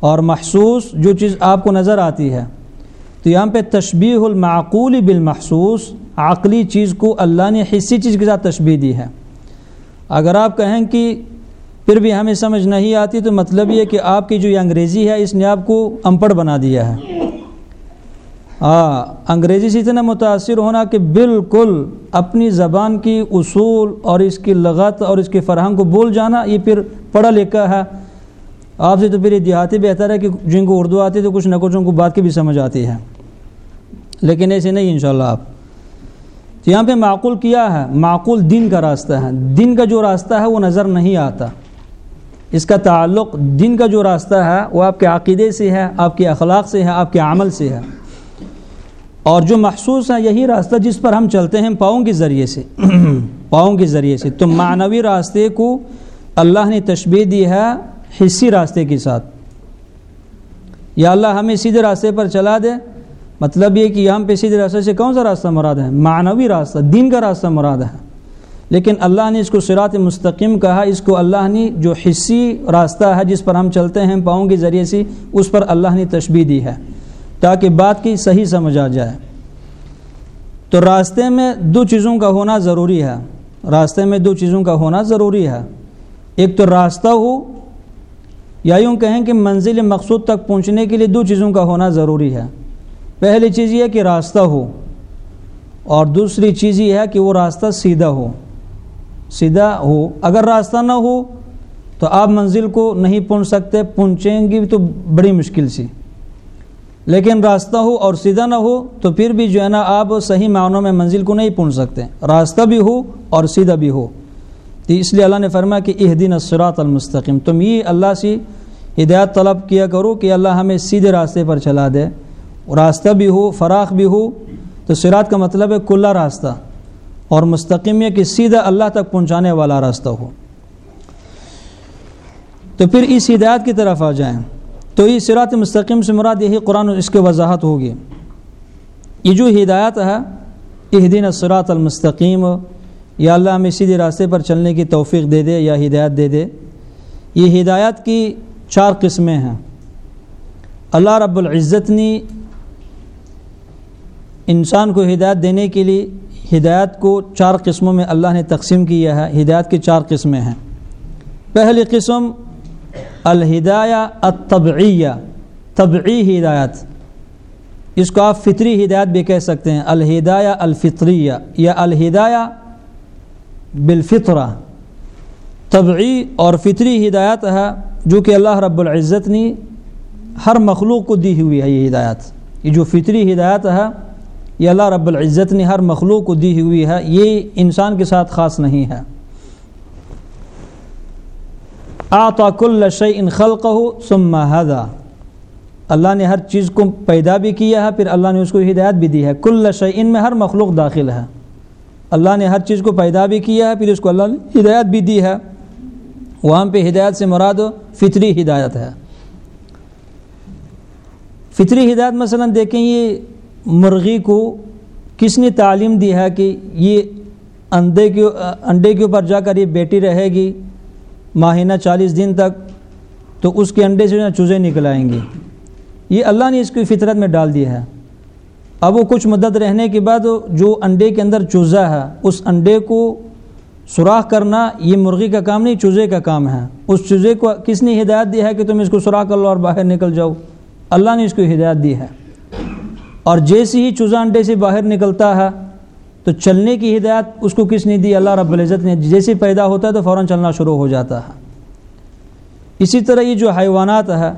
اور محسوس جو چیز آپ کو نظر آتی ہے۔ تو یہاں پہ تشبیح المعقول بالمحسوس، عقلی چیز کو اللہ نے حصی چیز کے ساتھ تشبیح دی ہے۔ اگر آپ کہیں کہ پھر بھی ہمیں سمجھ نہیں آتی تو مطلب یہ کہ آپ کی جو یہ انگریزی ہے اس نے آپ کو امپڑ بنا دیا ہے۔ ہاں انگریزی سے اتنا متاثر ہونا کہ بالکل اپنی زبان کی اصول اور اس کی لغت اور اس کے فرہنگ کو بول جانا، یہ پھر پڑھا لکھا ہے۔ آپ سے تو پھر یہ دیہاتی بہتر ہے کہ جن کو اردو آتی تو کچھ نہ کچھ ان کو بات کی بھی سمجھ آتی ہے۔ لیکن ایسے نہیں انشاءاللہ آپ۔ تو یہاں پہ معقول کیا ہے؟ معقول دن کا راستہ ہے۔ دن کا جو راستہ ہے وہ نظر نہیں آتا۔ اس کا تعلق دن کا جو راستہ ہے، وہ آپ کے عقیدے سے ہے، آپ کے اخلاق سے ہے، آپ کے عمل سے ہے۔ اور جو محسوس ہے، یہی راستہ جس پر ہم چلتے ہیں پاؤں کے ذریعے سے۔ پاؤں کے ذریعے سے۔ تو معنوی راستے کو اللہ نے تشبیح دی ہے حصی راستے کے ساتھ۔ یا اللہ ہمیں سیدھے راستے پر چلا دے۔ مطلب یہ کہ یہاں پہ سیدھے راستے سے کون سا راستہ مراد ہے؟ معنوی راستہ، دین کا راستہ مراد ہے۔ لیکن اللہ نے اس کو سرات مستقیم کہا، اس کو اللہ نے جو حصی راستہ ہے جس پر ہم چلتے ہیں، پاؤں کے ذریعے سے، اس پر اللہ نے تشبیح دی ہے تاکہ بات کی صحیح سمجھ آ جائے۔ تو راستے میں دو چیزوں کا ہونا ضروری ہے۔ راستے میں دو چیزوں کا ہونا ضروری ہے۔ ایک تو راستہ ہو، یا یوں کہیں کہ منزل مقصود تک پہنچنے کے لیے دو چیزوں کا ہونا ضروری ہے۔ پہلی چیز یہ کہ راستہ ہو، اور دوسری چیز یہ ہے کہ وہ راستہ سیدھا ہو۔ سیدھا ہو۔ اگر راستہ نہ ہو تو آپ منزل کو نہیں پہنچ سکتے، پہنچیں گی تو بڑی مشکل سی۔ لیکن راستہ ہو اور سیدھا نہ ہو تو پھر بھی جو ہے نا، آپ صحیح معنوں میں منزل کو نہیں پہنچ سکتے۔ راستہ بھی ہو اور سیدھا بھی ہو۔ تو اس لیے اللہ نے فرمایا کہ اہ دن المستقیم۔ تم یہ اللہ سے ہدایت طلب کیا کرو کہ اللہ ہمیں سیدھے راستے پر چلا دے۔ راستہ بھی ہو، فراخ بھی ہو، تو سرات کا مطلب ہے کلا راستہ۔ اور مستقیم یہ کہ سیدھا اللہ تک پہنچانے والا راستہ ہو۔ تو پھر اس ہدایت کی طرف آ جائیں۔ تو یہ سرات مستقیم سے مراد یہی قرآن اس کے وضاحت ہوگی۔ یہ جو ہدایت ہے یہ دن اسرات المستقیم، یا اللہ ہمیں سیدھے راستے پر چلنے کی توفیق دے دے یا ہدایت دے دے۔ یہ ہدایت کی چار قسمیں ہیں۔ اللہ رب العزت نے انسان کو ہدایت دینے کے لیے ہدایت کو چار قسموں میں اللہ نے تقسیم کیا ہے، ہدایت کی چار قسمیں ہیں۔ پہلی قسم، الہدایہ الطبعیہ، طبعی ہدایت۔ اس کو آپ فطری ہدایت بھی کہہ سکتے ہیں، الہدایہ الفطریہ یا الہدایہ بالفطرہ۔ طبعی اور فطری ہدایت ہے جو کہ اللہ رب العزت نے ہر مخلوق کو دی ہوئی ہے، یہ ہدایت۔ یہ جو فطری ہدایت ہے یہ اللہ رب العزت نے ہر مخلوق کو دی ہوئی ہے، یہ انسان کے ساتھ خاص نہیں ہے۔ آتا کل شعی ان خلق ہو ثم اللہ نے ہر چیز کو پیدا بھی کیا ہے، پھر اللہ نے اس کو ہدایت بھی دی ہے۔ کل شعی ان میں ہر مخلوق داخل ہے۔ اللہ نے ہر چیز کو پیدا بھی کیا ہے، پھر اس کو اللہ نے ہدایت بھی دی ہے۔ وہاں پہ ہدایت سے مراد فطری ہدایت ہے۔ فطری ہدایت مثلا دیکھیں یہ مرغی کو کس نے تعلیم دی ہے کہ یہ انڈے کے انڈے کے اوپر جا کر یہ بیٹی رہے گی ماہینہ چالیس دن تک، تو اس کے انڈے سے جو چوزے نکل آئیں گے یہ اللہ نے اس کی فطرت میں ڈال دیا ہے۔ اب وہ کچھ مدت رہنے کے بعد جو انڈے کے اندر چوزا ہے، اس انڈے کو سوراخ کرنا یہ مرغی کا کام نہیں، چوزے کا کام ہے۔ اس چوزے کو کس نے ہدایت دی ہے کہ تم اس کو سوراخ کر لو اور باہر نکل جاؤ؟ اللہ نے اس کو ہدایت دی ہے۔ اور جیسے ہی چوزا انڈے سے باہر نکلتا ہے، تو چلنے کی ہدایت اس کو کس نے دی؟ اللہ رب العزت نے۔ جیسے پیدا ہوتا ہے تو فوراً چلنا شروع ہو جاتا ہے۔ اسی طرح یہ جو حیوانات ہے،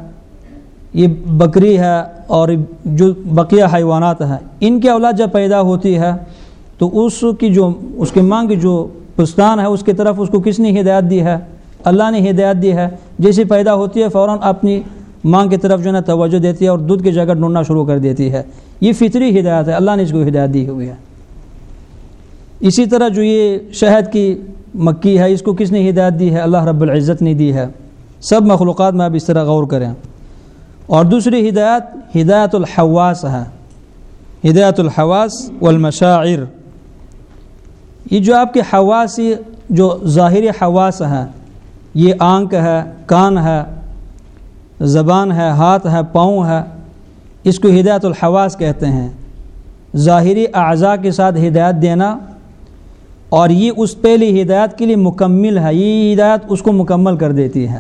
یہ بکری ہے اور جو بقیہ حیوانات ہیں، ان کی اولاد جب پیدا ہوتی ہے، تو اس کی جو، اس کی ماں کی جو پستان ہے، اس کی طرف اس کو کس نے ہدایت دی ہے؟ اللہ نے ہدایت دی ہے۔ جیسی پیدا ہوتی ہے، فوراً اپنی ماں کی طرف جو ہے نا توجہ دیتی ہے اور دودھ کی جگہ ڈھونڈنا شروع کر دیتی ہے۔ یہ فطری ہدایت ہے، اللہ نے اس کو ہدایت دی ہوئی ہے۔ اسی طرح جو یہ شہد کی مکی ہے، اس کو کس نے ہدایت دی ہے؟ اللہ رب العزت نے دی ہے۔ سب مخلوقات میں آپ اس طرح غور کریں۔ اور دوسری ہدایت ہدایت الحواس ہے۔ ہدایت الحواس والمشاعر۔ یہ جو آپ کے حواسی جو ظاہری حواس ہیں یہ آنکھ ہے، کان ہے، زبان ہے، ہاتھ ہے، پاؤں ہے اس کو ہدایت الحواس کہتے ہیں۔ ظاہری اعضاء کے ساتھ ہدایت دینا اور یہ اس پہلی ہدایت کے لیے مکمل ہے۔ یہ ہدایت اس کو مکمل کر دیتی ہے۔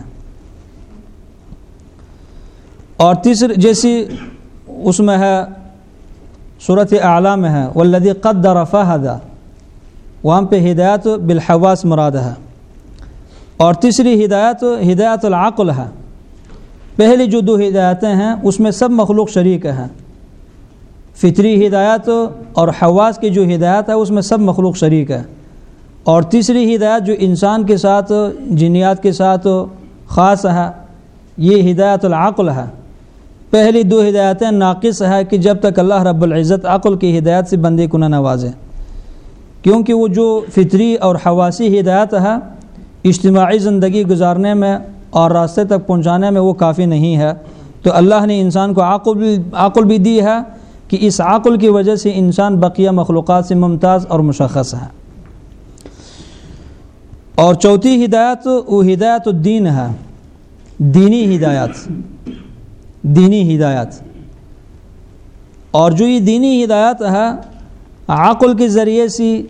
اور تیسری جیسی اس میں ہے صورت اعلیٰ میں ہے، والذی قدر فہدا وہاں پہ ہدایت بالحواس مراد ہے۔ اور تیسری ہدایت ہدایت العقل ہے۔ پہلی جو دو ہدایتیں ہیں، اس میں سب مخلوق شریک ہیں۔ فطری ہدایت اور حواس کی جو ہدایت ہے، اس میں سب مخلوق شریک ہے اور تیسری ہدایت جو انسان کے ساتھ، جنیات کے ساتھ خاص ہے، یہ ہدایت العقل ہے۔ پہلی دو ہدایتیں ناقص ہے کہ جب تک اللہ رب العزت عقل کی ہدایت سے بندے کو نہ نوازے۔ کیونکہ وہ جو فطری اور حواسی ہدایت ہے، اجتماعی زندگی گزارنے میں اور راستے تک پہنچانے میں وہ کافی نہیں ہے۔ تو اللہ نے انسان کو عقل بھی عقل بھی دی ہے کہ اس عقل کی وجہ سے انسان بقیہ مخلوقات سے ممتاز اور مشخص ہے۔ اور چوتھی ہدایت، وہ ہدایت الدین ہے۔ دینی ہدایت۔ دینی ہدایت۔ اور جو یہ دینی ہدایت ہے عقل کے ذریعے سے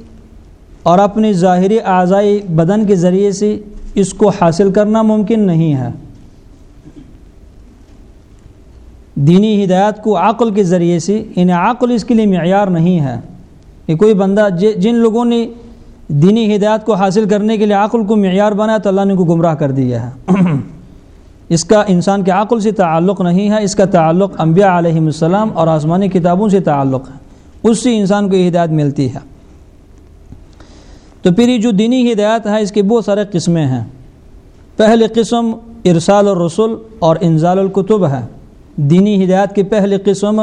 اور اپنی ظاہری اعضائی بدن کے ذریعے سے اس کو حاصل کرنا ممکن نہیں ہے۔ دینی ہدایت کو عقل کے ذریعے سے یعنی انہیں عقل اس کے لیے معیار نہیں ہے۔ کہ کوئی بندہ جن لوگوں نے دینی ہدایت کو حاصل کرنے کے لیے عقل کو معیار بنایا تو اللہ نے کو گمراہ کر دیا ہے۔ اس کا انسان کے عقل سے تعلق نہیں ہے، اس کا تعلق انبیاء علیہ السلام اور آسمانی کتابوں سے تعلق ہے۔ اس سے انسان کو یہ ہدایت ملتی ہے۔ تو پھر یہ جو دینی ہدایت ہے اس کی بہت سارے قسمیں ہیں۔ پہلی قسم ارسال الرسول اور انزال الکتب ہے۔ دینی ہدایت کی پہلی قسم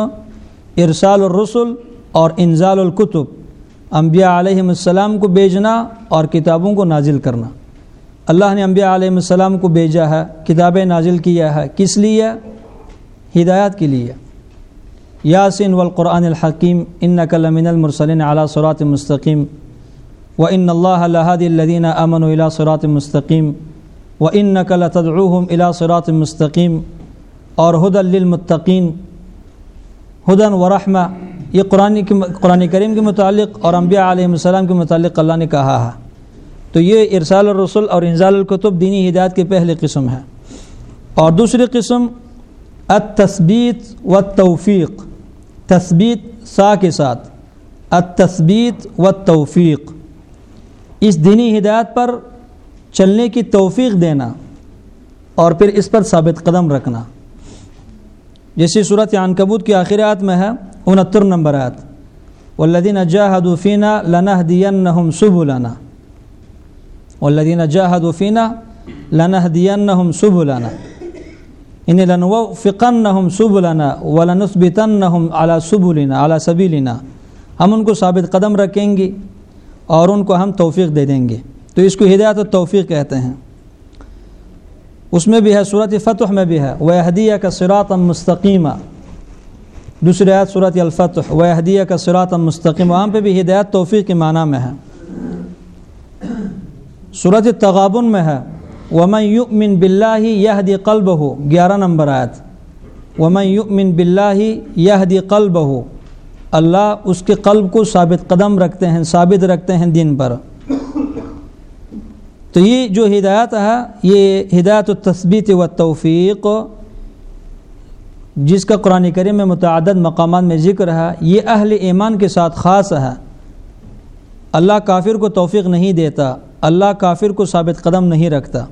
ارسال الرسول اور انزال الکتب۔ انبیاء علیہ السلام کو بیچنا اور کتابوں کو نازل کرنا۔ اللہ نے انبیاء علیہ السلام کو بیچا ہے، کتابیں نازل کیا ہے۔ کس لیے؟ ہدایت کے لیے۔ یاسین والقرآن الحکیم ان لمن المرسلین علی صراط مستقیم۔ و ان اللہ الحد الدین امن الا صراط مستقیم و ان نقل تدعوہم الا صراط مستقیم اور ہد للمتقین ہدن و رحمہ یہ قرآن کی قرآن کریم کے متعلق اور انبیاء علیہ السلام کے متعلق اللہ نے کہا ہے۔ تو یہ ارسال الرسول اور انزال القتب دینی ہدایت کی پہلی قسم ہے۔ اور دوسری قسم، التثبیت و توفیق تثبیت سا کے ساتھ۔ التثبیت و توفیق اس دینی ہدایت پر چلنے کی توفیق دینا اور پھر اس پر ثابت قدم رکھنا۔ جیسی صورت عنکبوت کی آخرات میں ہے، انہتر نمبر آیت۔ والذین جاہدوا فینا لنہدینہم سبلنا۔ والذین جاہدوا فینا لنہدینہم سبلنا۔ ان لنوفقنہم سبلنا ولنثبتنہم علی سبلنا علی سبیلنا ہم ان کو ثابت قدم رکھیں گے۔ اور ان کو ہم توفیق دے دیں گے۔ تو اس کو ہدایت و توفیق کہتے ہیں۔ اس میں بھی ہے صورت فتح میں بھی ہے۔ وہ حدیہ کا سرات مستقیمہ دوسری آیت صورت الفتح۔ و حدیہ کا سرات مستقیم وہاں پہ بھی ہدایت توفیق کے معنی میں ہے۔ صورت تغابن میں ہے۔ ومن یؤمن باللہ یہدی قلب ہو گیارہ نمبر آیت۔ ومن یؤمن باللہ یہدی قلبہ اللہ اس کے قلب کو ثابت قدم رکھتے ہیں، ثابت رکھتے ہیں دین پر۔ تو یہ جو ہدایت ہے، یہ ہدایت التثبیت و توفیق جس کا قرآن کریم میں متعدد مقامات میں ذکر ہے، یہ اہل ایمان کے ساتھ خاص ہے۔ اللہ کافر کو توفیق نہیں دیتا، اللہ کافر کو ثابت قدم نہیں رکھتا۔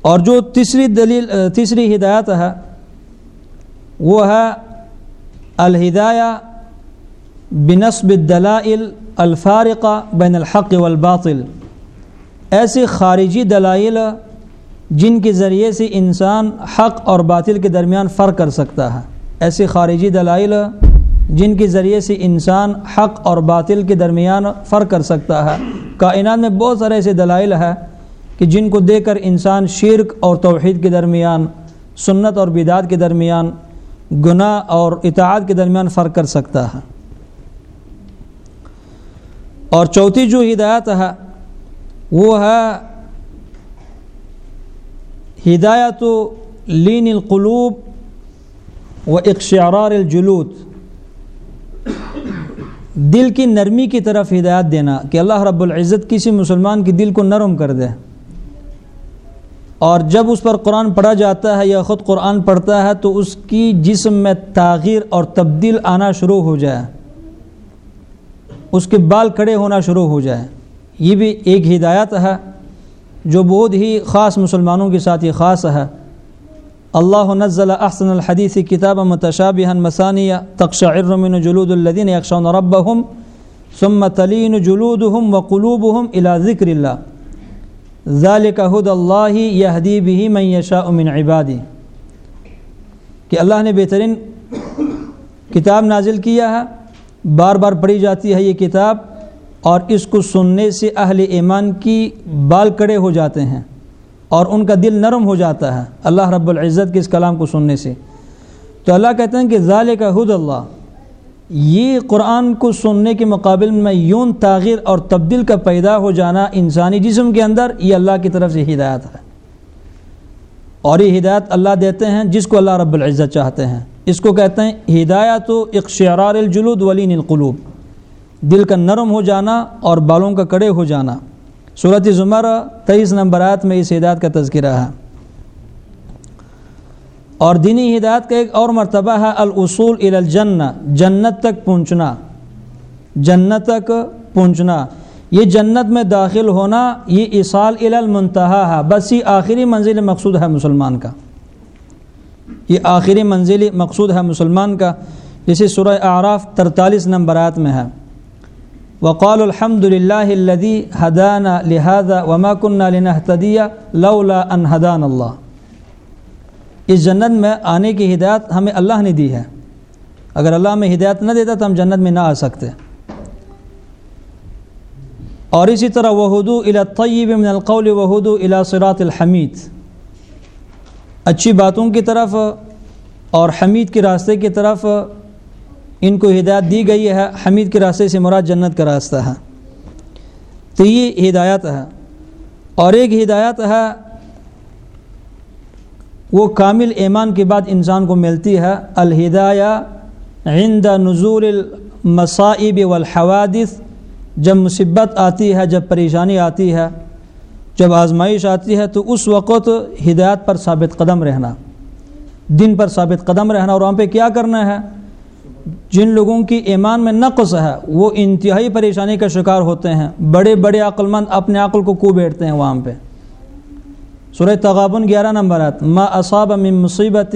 اور جو تیسری دلیل، تیسری ہدایت ہے، وہ ہے الہدایہ بنصب الدلائل الفارقہ بین الحق والباطل۔ ایسی خارجی دلائل جن کے ذریعے سے انسان حق اور باطل کے درمیان فرق کر سکتا ہے۔ ایسی خارجی دلائل جن کے ذریعے سے انسان حق اور باطل کے درمیان فرق کر سکتا ہے۔ کائنات میں بہت سارے ایسے دلائل ہے کہ جن کو دے کر انسان شرک اور توحید کے درمیان، سنت اور بدعات کے درمیان گناہ اور اطاعت کے درمیان فرق کر سکتا ہے۔ اور چوتھی جو ہدایت ہے، وہ ہے ہدایت لین القلوب و اقشعرار الجلود۔ دل کی نرمی کی طرف ہدایت دینا، کہ اللہ رب العزت کسی مسلمان کی دل کو نرم کر دے۔ اور جب اس پر قرآن پڑھا جاتا ہے یا خود قرآن پڑھتا ہے تو اس کی جسم میں تاغیر اور تبدیل آنا شروع ہو جائے۔ اس کے بال کھڑے ہونا شروع ہو جائے۔ یہ بھی ایک ہدایت ہے جو بہت ہی خاص مسلمانوں کے ساتھ یہ خاص ہے۔ اللہ نزل احسن الحدیث کتاب متشابہ مسانیہ تقشعر من جلود الذین یخشون ربهم ثم تلین جلودهم وقلوبهم الى ذکر اللہ۔ ذالک حد اللہ یہدی به من یشاء من عبادی کہ اللہ نے بہترین کتاب نازل کیا ہے، بار بار پڑھی جاتی ہے یہ کتاب، اور اس کو سننے سے اہل ایمان کی بال کڑے ہو جاتے ہیں، اور ان کا دل نرم ہو جاتا ہے۔ اللہ رب العزت کے اس کلام کو سننے سے۔ تو اللہ کہتے ہیں کہ ظال کا حد اللہ یہ قرآن کو سننے کے مقابل میں یون تاغیر اور تبدیل کا پیدا ہو جانا انسانی جسم کے اندر، یہ اللہ کی طرف سے ہدایت ہے۔ اور یہ ہدایت اللہ دیتے ہیں جس کو اللہ رب العزت چاہتے ہیں۔ اس کو کہتے ہیں ہدایت و اقشعرار الجلود ولین القلوب۔ دل کا نرم ہو جانا اور بالوں کا کڑے ہو جانا۔ صورت زمر تیئیس نمبر آیت میں اس ہدایت کا تذکرہ ہے۔ اور دینی ہدایت کا ایک اور مرتبہ ہے الاصول الجن جنت تک پہنچنا۔ جنت تک پہنچنا۔ یہ جنت میں داخل ہونا، یہ اصال المنتہا ہے۔ بس یہ آخری منزل مقصود ہے مسلمان کا۔ یہ آخری منزل مقصود ہے مسلمان کا۔ جسے سورہ اعراف ترتالیس نمبر آیت میں ہے۔ وقال الحمد للہ الذي هدانا لهذا وما كنا لنهتدي لولا ان هدانا اللہ۔ اس جنت میں آنے کی ہدایت ہمیں اللہ نے دی ہے۔ اگر اللہ ہمیں ہدایت نہ دیتا تو ہم جنت میں نہ آ سکتے۔ اور اسی طرح وحدو الطیب من القول وحدو الى صراط الحمید۔ اچھی باتوں کی طرف اور حمید کے راستے کی طرف ان کو ہدایت دی گئی ہے۔ حمید کے راستے سے مراد جنت کا راستہ ہے۔ تو یہ ہدایت ہے۔ اور ایک ہدایت ہے وہ کامل ایمان کے بعد انسان کو ملتی ہے، الہدایہ عند نزول المصائب والحوادث، جب مصیبت آتی ہے، جب پریشانی آتی ہے، جب آزمائش آتی ہے، تو اس وقت ہدایت پر ثابت قدم رہنا، دن پر ثابت قدم رہنا، اور وہاں پہ کیا کرنا ہے؟ جن لوگوں کی ایمان میں نقص ہے، وہ انتہائی پریشانی کا شکار ہوتے ہیں، بڑے بڑے عقل مند اپنے عقل کو کو بیٹھتے ہیں وہاں پہ۔ سورہ تغابن گیارہ نمبر آت ما اصاب من مصیبت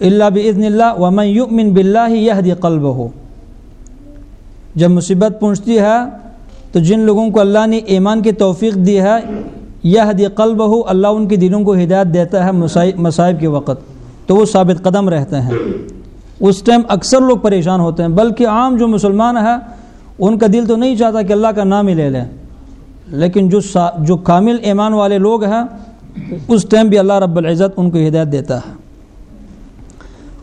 اللہ بزن اللہ، ومن یؤمن باللہ یہدی قلب ہو جب مصیبت پہنچتی ہے، تو جن لوگوں کو اللہ نے ایمان کی توفیق دی ہے یہ دی قلب ہو اللہ ان کی دلوں کو ہدایت دیتا ہے مصائب کے وقت۔ تو وہ ثابت قدم رہتے ہیں۔ اس ٹائم اکثر لوگ پریشان ہوتے ہیں، بلکہ عام جو مسلمان ہے ان کا دل تو نہیں چاہتا کہ اللہ کا نام ہی لے لیں۔ لیکن جو جو کامل ایمان والے لوگ ہیں، اس ٹائم بھی اللہ رب العزت ان کو ہدایت دیتا ہے۔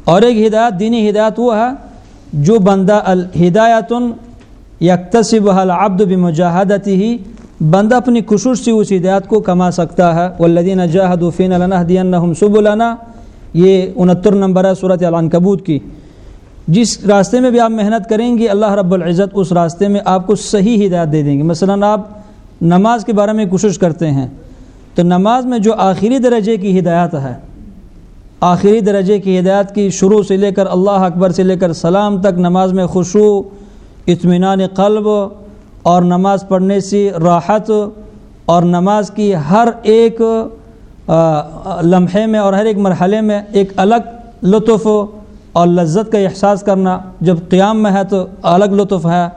اور ایک ہدایت، دینی ہدایت وہ ہے، جو بندہ الہدایت یکتصب العبد بمجاہدتی ہی، بندہ اپنی کوشش سے اس ہدایت کو کما سکتا ہے۔ والذین جاہدوا فینا لنہدینہم سبلنا، یہ انہتر نمبر ہے صورت اعلان کبوت کی۔ جس راستے میں بھی آپ محنت کریں گے اللہ رب العزت اس راستے میں آپ کو صحیح ہدایت دے دیں گے۔ مثلا آپ نماز کے بارے میں کوشش کرتے ہیں، تو نماز میں جو آخری درجے کی ہدایت ہے، آخری درجے کی ہدایت کی شروع سے لے کر اللہ اکبر سے لے کر سلام تک نماز میں خوشو اطمینان قلب اور نماز پڑھنے سے راحت اور نماز کی ہر ایک لمحے میں اور ہر ایک مرحلے میں ایک الگ لطف اور لذت کا احساس کرنا جب قیام میں ہے تو الگ لطف ہے۔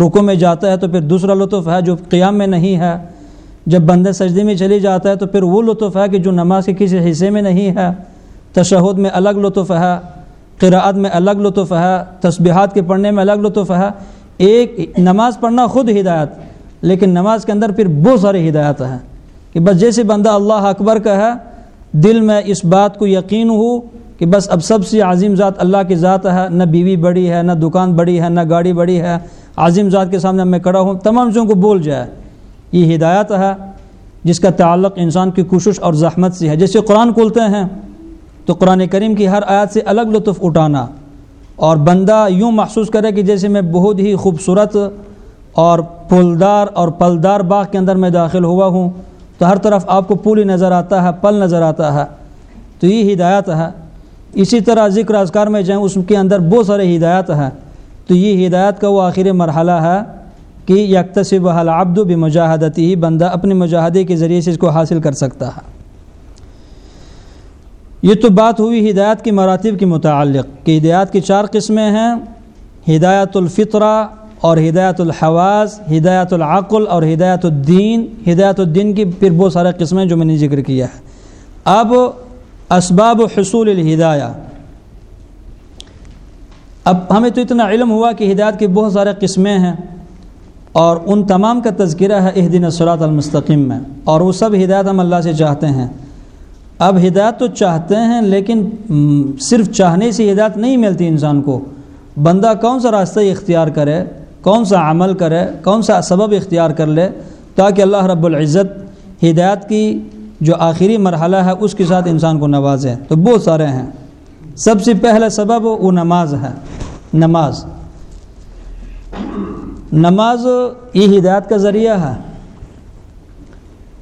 رکو میں جاتا ہے تو پھر دوسرا لطف ہے جو قیام میں نہیں ہے۔ جب بندے سجدے میں چلی جاتا ہے تو پھر وہ لطف ہے کہ جو نماز کے کسی حصے میں نہیں ہے۔ تشہد میں الگ لطف ہے، قراءت میں الگ لطف ہے، تسبیحات کے پڑھنے میں الگ لطف ہے۔ ایک نماز پڑھنا خود ہدایت، لیکن نماز کے اندر پھر بہت سارے ہدایت ہیں۔ کہ بس جیسے بندہ اللہ اکبر کا ہے، دل میں اس بات کو یقین ہو کہ بس اب سب سے عظیم ذات اللہ کی ذات ہے۔ نہ بیوی بڑی ہے، نہ دکان بڑی ہے، نہ گاڑی بڑی ہے۔ عظیم ذات کے سامنے میں کڑا ہوں، تمام چیزوں کو بول جائے۔ یہ ہدایت ہے جس کا تعلق انسان کی کوشش اور زحمت سے ہے۔ جیسے قرآن کھولتے ہیں، تو قرآن کریم کی ہر آیت سے الگ لطف اٹھانا اور بندہ یوں محسوس کرے کہ جیسے میں بہت ہی خوبصورت اور پھولدار اور پلدار باغ کے اندر میں داخل ہوا ہوں، تو ہر طرف آپ کو پولی نظر آتا ہے پل نظر آتا ہے۔ تو یہ ہدایت ہے۔ اسی طرح ذکر اذکار میں جائیں، اس کے اندر بہت سارے ہدایت ہیں۔ تو یہ ہدایت کا وہ آخر مرحلہ ہے کہ یکتصب العبد بمجاہدتی ہی بندہ اپنے مجاہدے کے ذریعے سے اس کو حاصل کر سکتا ہے۔ یہ تو بات ہوئی ہدایت کی مراتب کے متعلق کہ ہدایات کی چار قسمیں ہیں، ہدایت الفطرہ اور ہدایت الحواس، ہدایت العقل اور ہدایت الدین۔ ہدایت الدین کی پھر بہت سارے قسمیں جو میں نے ذکر کیا ہے۔ اب اسباب حصول الہدایہ۔ اب ہمیں تو اتنا علم ہوا کہ ہدایت کی بہت سارے قسمیں ہیں اور ان تمام کا تذکرہ ہے اہ دن المستقیم میں اور وہ سب ہدایت ہم اللہ سے چاہتے ہیں۔ اب ہدایت تو چاہتے ہیں لیکن صرف چاہنے سے ہدایت نہیں ملتی انسان کو۔ بندہ کون سا راستہ اختیار کرے، کون سا عمل کرے، کون سا سبب اختیار کر لے تاکہ اللہ رب العزت ہدایت کی جو آخری مرحلہ ہے اس کے ساتھ انسان کو نوازے۔ تو بہت سارے ہیں۔ سب سے پہلا سبب وہ نماز ہے۔ نماز۔ نماز یہ ہدایت کا ذریعہ ہے۔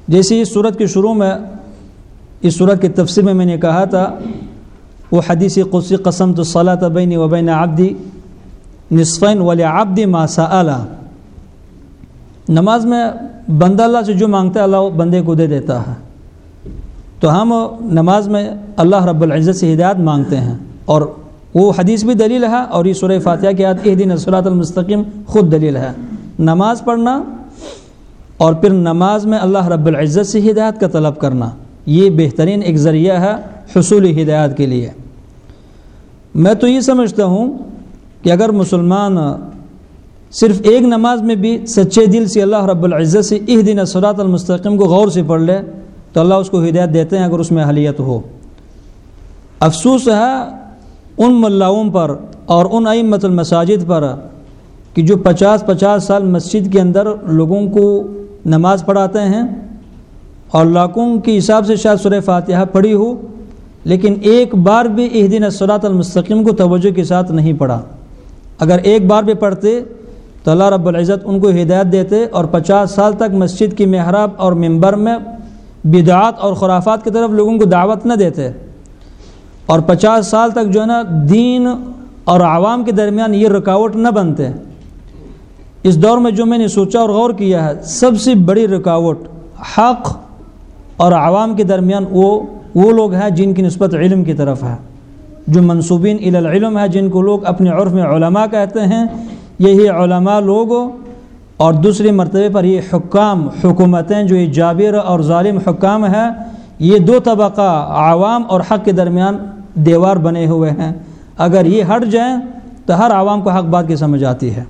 جیسے اس صورت کے شروع میں، اس صورت کی تفسیر میں میں نے کہا تھا، وہ حدیث قدسی قسم تو صلاح بین وبین آبدی نصفین ولی آبدی ماسا نماز میں بندہ اللہ سے جو مانگتا ہے، اللہ بندے کو دے دیتا ہے۔ تو ہم نماز میں اللہ رب العزت سے ہدایت مانگتے ہیں اور وہ حدیث بھی دلیل ہے اور یہ سورہ فاتحہ کے عاد دن اصلاۃ المستقیم خود دلیل ہے۔ نماز پڑھنا اور پھر نماز میں اللہ رب العزت سے ہدایت کا طلب کرنا، یہ بہترین ایک ذریعہ ہے حصول ہدایت کے لیے۔ میں تو یہ سمجھتا ہوں کہ اگر مسلمان صرف ایک نماز میں بھی سچے دل سے اللہ رب العزت سے اہ دن اصلاۃ المستقیم کو غور سے پڑھ لے تو اللہ اس کو ہدایت دیتے ہیں اگر اس میں اہلیت ہو۔ افسوس ہے ان ملاؤں پر اور ان ائمت المساجد پر کہ جو پچاس پچاس سال مسجد کے اندر لوگوں کو نماز پڑھاتے ہیں اور لاکھوں کے حساب سے شاید سورہ فاتحہ پڑھی ہو، لیکن ایک بار بھی اہ دن المستقیم کو توجہ کے ساتھ نہیں پڑھا۔ اگر ایک بار بھی پڑھتے تو اللہ رب العزت ان کو ہدایت دیتے اور پچاس سال تک مسجد کی محراب اور ممبر میں بدعات اور خرافات کی طرف لوگوں کو دعوت نہ دیتے۔ اور پچاس سال تک جو ہے نا دین اور عوام کے درمیان یہ رکاوٹ نہ بنتے۔ اس دور میں جو میں نے سوچا اور غور کیا ہے، سب سے بڑی رکاوٹ حق اور عوام کے درمیان وہ وہ لوگ ہیں جن کی نسبت علم کی طرف ہے۔ جو منصوبین العلم ہے جن کو لوگ اپنے عرف میں علماء کہتے ہیں، یہی علماء لوگ اور دوسری مرتبے پر یہ حکام، حکومتیں جو یہ جابر اور ظالم حکام ہیں، یہ دو طبقہ، عوام اور حق کے درمیان دیوار بنے ہوئے ہیں۔ اگر یہ ہٹ جائیں تو ہر عوام کو حق بات کی سمجھ آتی ہے۔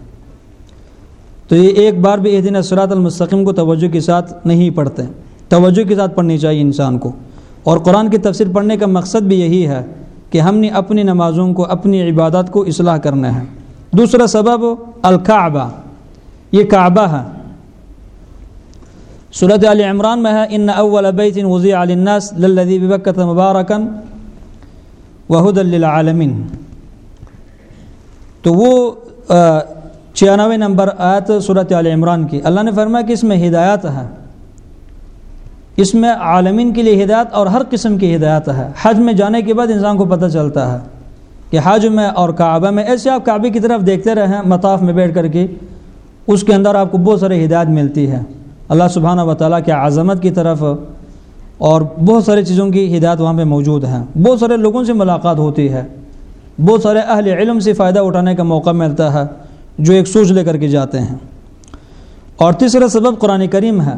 تو یہ ایک بار بھی دن اثرات المستقیم کو توجہ کے ساتھ نہیں پڑھتے۔ توجہ کے ساتھ پڑھنی چاہیے انسان کو۔ اور قرآن کی تفسیر پڑھنے کا مقصد بھی یہی ہے کہ ہم نے اپنی نمازوں کو، اپنی عبادات کو اصلاح کرنا ہے۔ دوسرا سبب، الکعبہ۔ یہ کعبہ ہے۔ صورت علی عمران میں ہے، ان اول بیت وضی علی الناس للذی ببکت مبارکن وحد للعالمین. تو وہ چھیانوے نمبر آیت صورت علی عمران کی۔ اللہ نے فرمایا کہ اس میں ہدایات ہے۔ اس میں عالمین کے لیے ہدایت اور ہر قسم کی ہدایت ہے۔ حج میں جانے کے بعد انسان کو پتہ چلتا ہے کہ حج میں اور کعبہ میں، ایسے آپ کعبے کی طرف دیکھتے رہیں، مطاف میں بیٹھ کر کے اس کے اندر آپ کو بہت سارے ہدایت ملتی ہے۔ اللہ سبحانہ و تعالیٰ کے عظمت کی طرف اور بہت سارے چیزوں کی ہدایت وہاں پہ موجود ہیں بہت سارے لوگوں سے ملاقات ہوتی ہے۔ بہت سارے اہل علم سے فائدہ اٹھانے کا موقع ملتا ہے جو ایک سوچ لے کر کے جاتے ہیں۔ اور تیسرا سبب قرآن کریم ہے۔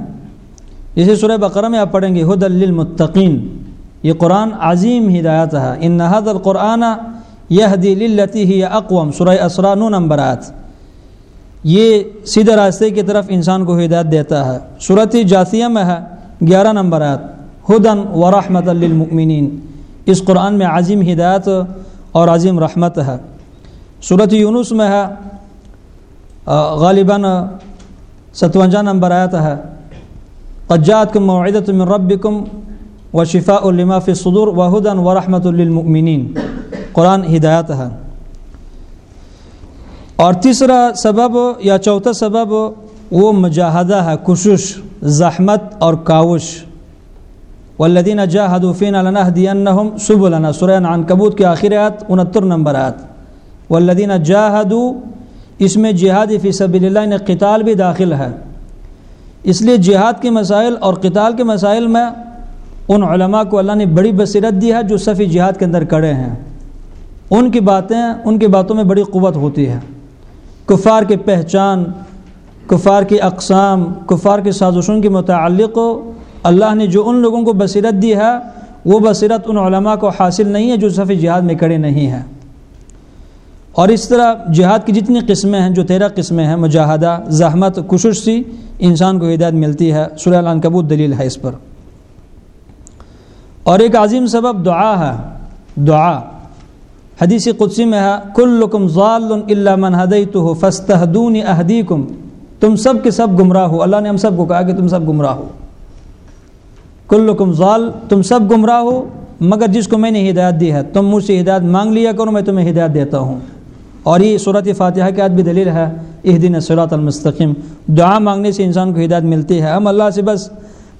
جسے سورہ بقرہ میں آپ پڑھیں گے حد للمتقین۔ یہ قرآن عظیم ہدایت ہے۔ ان نہد القرآن یہ للتی ہی اقوام سورہ اسرا نو نمبرات یہ سیدھے راستے کی طرف انسان کو ہدایت دیتا ہے۔ صورت جاثیہ میں ہے گیارہ نمبرات ہدن و رحمت للمؤمنین۔ اس قرآن میں عظیم ہدایت اور عظیم رحمت ہے۔ صورت یونس میں ہے غالباً ستوجا نمبر آیت ہے۔ قجات کم معدت من ربکم و شفاء الما فی صدور و ہدن و رحمت للمؤمنین۔ قرآن ہدایت ہے۔ اور تیسرا سبب یا چوتھا سبب وہ مجاہدہ ہے کشش زحمت اور کاوش۔ والذین جاہدوا فینا لنہدینہم سبلنا، سورہ عنکبوت کے آخر آیت، انہتر نمبر آیت۔ والذین جاہدوا، اس میں جہاد فی سبیل اللہ نے قتال بھی داخل ہے۔ اس لیے جہاد کے مسائل اور قتال کے مسائل میں ان علماء کو اللہ نے بڑی بصیرت دی ہے جو صفی جہاد کے اندر کڑے ہیں۔ ان کی باتیں، ان کی باتوں میں بڑی قوت ہوتی ہے۔ کفار کی پہچان، کفار کی اقسام، کفار کی سازشوں کے متعلق اللہ نے جو ان لوگوں کو بصیرت دی ہے، وہ بصیرت ان علماء کو حاصل نہیں ہے جو صفی جہاد میں کڑے نہیں ہیں۔ اور اس طرح جہاد کی جتنی قسمیں ہیں، جو تیرہ قسمیں ہیں، مجاہدہ، زحمت، کشش سی، انسان کو ہدایت ملتی ہے۔ سورہ العنکبوت دلیل ہے اس پر۔ اور ایک عظیم سبب دعا ہے، دعا۔ حدیث قدسی میں ہے، کلکم ضال اللہ من ہدیتہ ہو فستحدون اہدیکم تم سب کے سب گمراہ ہو۔ اللہ نے ہم سب کو کہا کہ تم سب گمراہ ہو۔ کلکم ضال تم سب گمراہ ہو، مگر جس کو میں نے ہدایت دی ہے۔ تم مجھ سے ہدایت مانگ لیا کرو، میں تمہیں ہدایت دیتا ہوں۔ اور یہ صورت فاتحہ کے بھی دلیل ہے۔ اس دن صورت المستقیم۔ دعا مانگنے سے انسان کو ہدایت ملتی ہے۔ ہم اللہ سے بس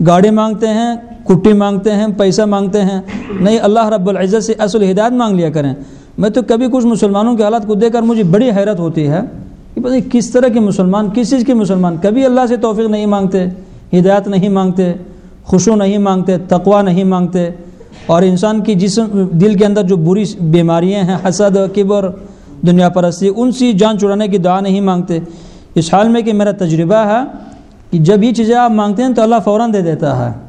گاڑی مانگتے ہیں، کٹی مانگتے ہیں، پیسہ مانگتے ہیں۔ نہیں، اللہ رب العزت سے اصل ہدایت مانگ لیا کریں۔ میں تو کبھی کچھ مسلمانوں کے حالات کو دیکھ کر مجھے بڑی حیرت ہوتی ہے کہ پتہ کس طرح کے مسلمان، کس چیز کے مسلمان؟ کبھی اللہ سے توفیق نہیں مانگتے، ہدایت نہیں مانگتے خوشو نہیں مانگتے تقوا نہیں مانگتے۔ اور انسان کی جسم، دل کے اندر جو بری بیماریاں ہیں، حسد، کبر، دنیا پرستی، ان سے جان چڑانے کی دعا نہیں مانگتے۔ اس حال میں کہ میرا تجربہ ہے کہ جب یہ چیزیں آپ مانگتے ہیں تو اللہ فوراً دے دیتا ہے۔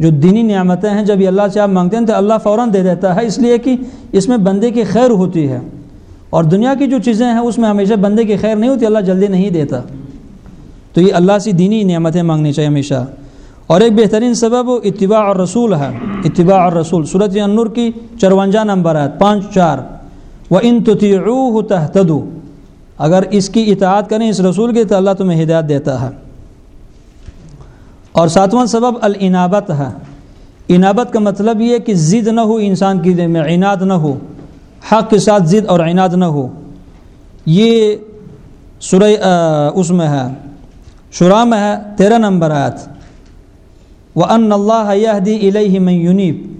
جو دینی نعمتیں ہیں، جب یہ اللہ سے آپ مانگتے ہیں تو اللہ فوراً دے دیتا ہے، اس لیے کہ اس میں بندے کی خیر ہوتی ہے۔ اور دنیا کی جو چیزیں ہیں، اس میں ہمیشہ بندے کی خیر نہیں ہوتی، اللہ جلدی نہیں دیتا۔ تو یہ اللہ سے دینی نعمتیں مانگنی چاہیے ہمیشہ۔ اور ایک بہترین سبب اتباع اور رسول ہے۔ اتباع اور رسول صورت انور کی چروانجا نمبر ہے، پانچ، چار۔ وہ ان تحتدو اگر اس کی اطاعت کریں، اس رسول کی، تو اللہ تمہیں ہدایت دیتا ہے۔ اور ساتواں سبب العنابت ہے۔ انابت کا مطلب یہ کہ ضد نہ ہو انسان کی دل میں، عناد نہ ہو۔ حق کے ساتھ ضد اور عناد نہ ہو۔ یہ سورہ اس میں ہے۔ شرح میں ہے، تیرہ نمبر آیت۔ وہ ان اللہ دی الہ میں یونیب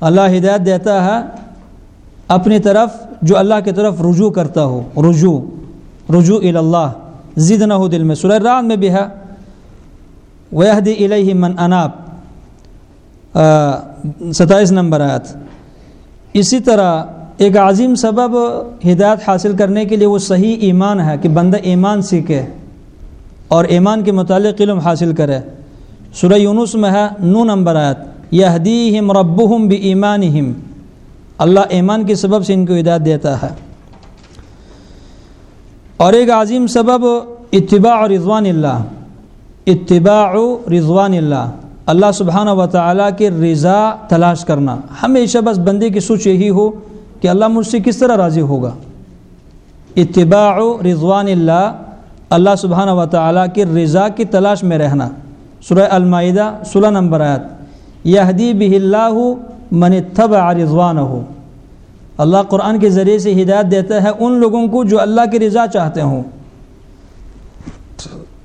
اللہ ہدایت دیتا ہے اپنی طرف، جو اللہ کی طرف رجوع کرتا ہو۔ رجوع رجوع اللہ۔ ضد نہ ہو دل میں۔ سورہ رات میں بھی ہے۔ وہدی الہ من اناب ستائیس نمبر آیت. اسی طرح ایک عظیم سبب ہدایت حاصل کرنے کے لیے وہ صحیح ایمان ہے کہ بندہ ایمان سیکھے اور ایمان کے متعلق علم حاصل کرے. سورہ یونس میں ہے نو نمبر آیت. یہدیہم ربہم بی ایمانہم اللہ ایمان کے سبب سے ان کو ہدایت دیتا ہے. اور ایک عظیم سبب اتباع اور رضوان اللہ. اتباع رضوان اللہ۔ اللہ سبحانہ و تعالیٰ کے رضا تلاش کرنا۔ ہمیشہ بس بندے کی سوچ یہی ہو کہ اللہ مجھ سے کس طرح راضی ہوگا۔ اتباع رضوان اللہ اللہ سبحانہ و تعالیٰ کے رضا کی تلاش میں رہنا۔ سورہ المائدہ، سولہ نمبر آیت۔ یہدی بہ اللہ من اتبع رضوانہ۔ اللہ قرآن کے ذریعے سے ہدایت دیتا ہے ان لوگوں کو جو اللہ کی رضا چاہتے ہوں۔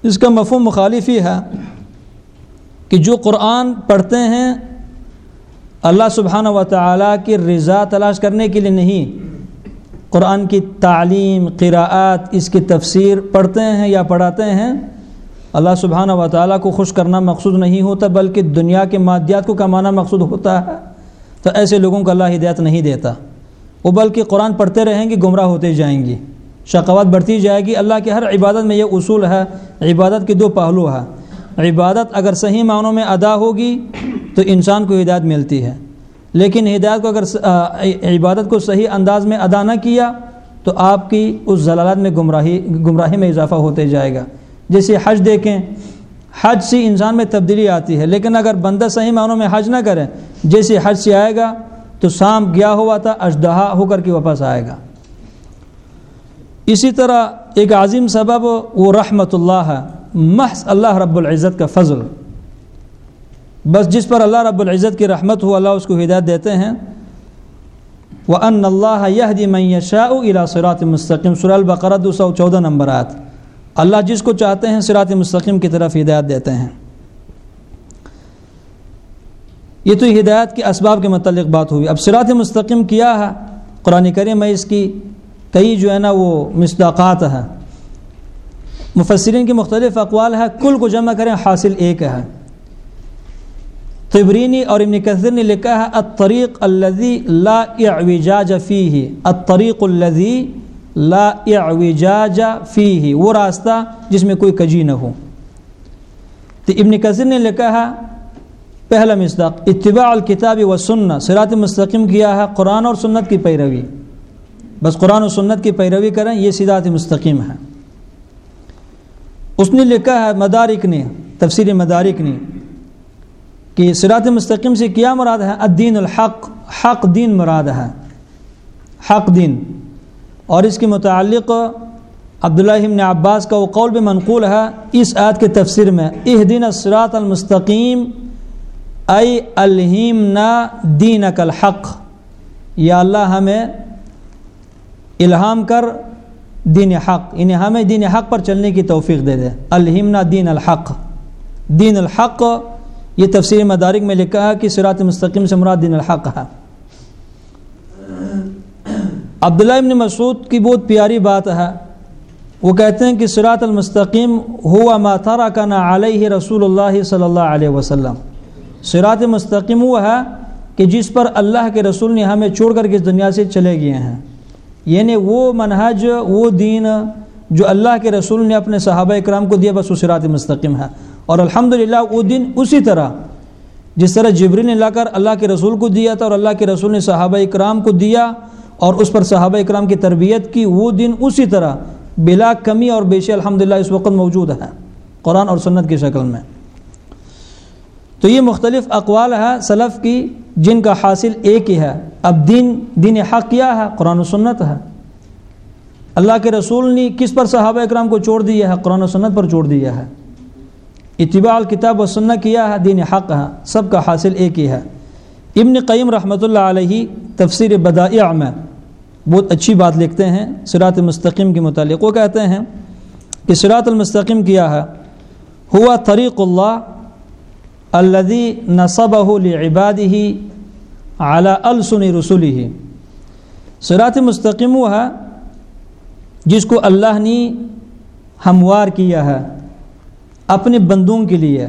اس کا مفہوم مخالف ہی ہے کہ جو قرآن پڑھتے ہیں، اللہ سبحانہ و تعالیٰ کی رضا تلاش کرنے کے لیے نہیں، قرآن کی تعلیم، قراءات، اس کی تفسیر پڑھتے ہیں یا پڑھاتے ہیں، اللہ سبحانہ و تعالیٰ کو خوش کرنا مقصود نہیں ہوتا، بلکہ دنیا کے مادیات کو کمانا مقصود ہوتا ہے۔ تو ایسے لوگوں کو اللہ ہدایت نہیں دیتا۔ وہ بلکہ قرآن پڑھتے رہیں گے، گمراہ ہوتے جائیں گی شقوات بڑھتی جائے گی۔ اللہ کی ہر عبادت میں یہ اصول ہے۔ عبادت کے دو پہلو ہے عبادت اگر صحیح معنوں میں ادا ہوگی تو انسان کو ہدایت ملتی ہے۔ لیکن ہدایت کو اگر عبادت کو صحیح انداز میں ادا نہ کیا تو آپ کی اس ضلالت میں گمراہی گمراہی میں اضافہ ہوتے جائے گا۔ جیسے حج دیکھیں، حج سے انسان میں تبدیلی آتی ہے۔ لیکن اگر بندہ صحیح معنوں میں حج نہ کرے، جیسے حج سے آئے گا تو سام گیا ہوا تھا اجدہا ہو کر کے واپس آئے گا۔ اسی طرح ایک عظیم سبب وہ رحمت اللہ ہے، محض اللہ رب العزت کا فضل۔ بس جس پر اللہ رب العزت کی رحمت ہو، اللہ اس کو ہدایت دیتے ہیں۔ وہ ان اللہ یہ معیشہ صراط مستقیم سر البقرہ دو سو چودہ نمبرات اللہ جس کو چاہتے ہیں سرات مستقیم کی طرف ہدایت دیتے ہیں۔ یہ تو ہدایت کے اسباب کے متعلق بات ہوئی۔ اب سرات مستقیم کیا ہے؟ قرآن کریم میں اس کی کئی جو ہے نا وہ مصداقات ہیں۔ مفسرین کے مختلف اقوال ہے کل کو جمع کریں، حاصل ایک ہے۔ طبرینی اور ابن کثیر نے لکھا ہے، الطریق الذي لا اعوجاج فيه الطریق الذي لا اعوجاج فيه وہ راستہ جس میں کوئی کجی نہ ہو۔ تو ابن کثیر نے لکھا ہے، پہلا مصداق، اتباع الکتاب و سننا سرات مستقیم کیا ہے، قرآن اور سنت کی پیروی۔ بس قرآن و سنت کی پیروی کریں، یہ سرات مستقیم ہے۔ اس نے لکھا ہے مدارک نے، تفسیر مدارک نے، کہ سرات مستقیم سے کیا مراد ہے؟ الدین الحق، حق دین مراد ہے۔ حق دین۔ اور اس کے متعلق عبداللہ ابن عباس کا وہ قول بھی منقول ہے اس آیت کے تفسیر میں اہ دین اسرات المستقیم اے الہیم نا دین الحق۔ یا اللہ ہمیں الہام کر دین حق یعنی ہمیں دین حق پر چلنے کی توفیق دے دے۔ الہمنا دین الحق۔ دین الحق، یہ تفسیر مدارک میں لکھا ہے کہ سرات مستقیم سے مراد دین الحق ہے۔ عبداللہ ابن مسعود کی بہت پیاری بات ہے۔ وہ کہتے ہیں کہ سرات المستقیم ہوا ماتھارا کا نا علیہ رسول اللہ صلی اللہ علیہ وسلم۔ سرات مستقیم وہ ہے کہ جس پر اللہ کے رسول نے ہمیں چھوڑ کر کے اس دنیا سے چلے گئے ہیں۔ یعنی وہ منہج، وہ دین جو اللہ کے رسول نے اپنے صحابہ اکرام کو دیا، بس وہ سرات مستقیم ہے۔ اور الحمدللہ وہ دن اسی طرح، جس طرح جبری نے لا کر اللہ کے رسول کو دیا تھا اور اللہ کے رسول نے صحابہ اکرام کو دیا اور اس پر صحابہ اکرام کی تربیت کی، وہ دن اسی طرح بلا کمی اور بیشی الحمدللہ اس وقت موجود ہے، قرآن اور سنت کی شکل میں۔ تو یہ مختلف اقوال ہے سلف کی۔ جن کا حاصل ایک ہی ہے۔ اب دین دین حق کیا ہے؟ قرآن و سنت ہے۔ اللہ کے رسول نے کس پر صحابہ اکرام کو چھوڑ دیا ہے؟ قرآن و سنت پر چھوڑ دیا ہے۔ اتباع الکتاب و سنت کیا ہے؟ دین حق ہے۔ سب کا حاصل ایک ہی ہے۔ ابن قیم رحمۃ اللہ علیہ تفسیر بدائع میں بہت اچھی بات لکھتے ہیں۔ سرات المستقیم کے متعلق وہ کہتے ہیں کہ سرات المستقیم کیا ہے؟ ہوا طریق اللہ الذي نصبه لعباده على السن رسوله صراط مستقیم وہ ہے جس کو اللہ نے ہموار کیا ہے، اپنے بندوں کے لیے،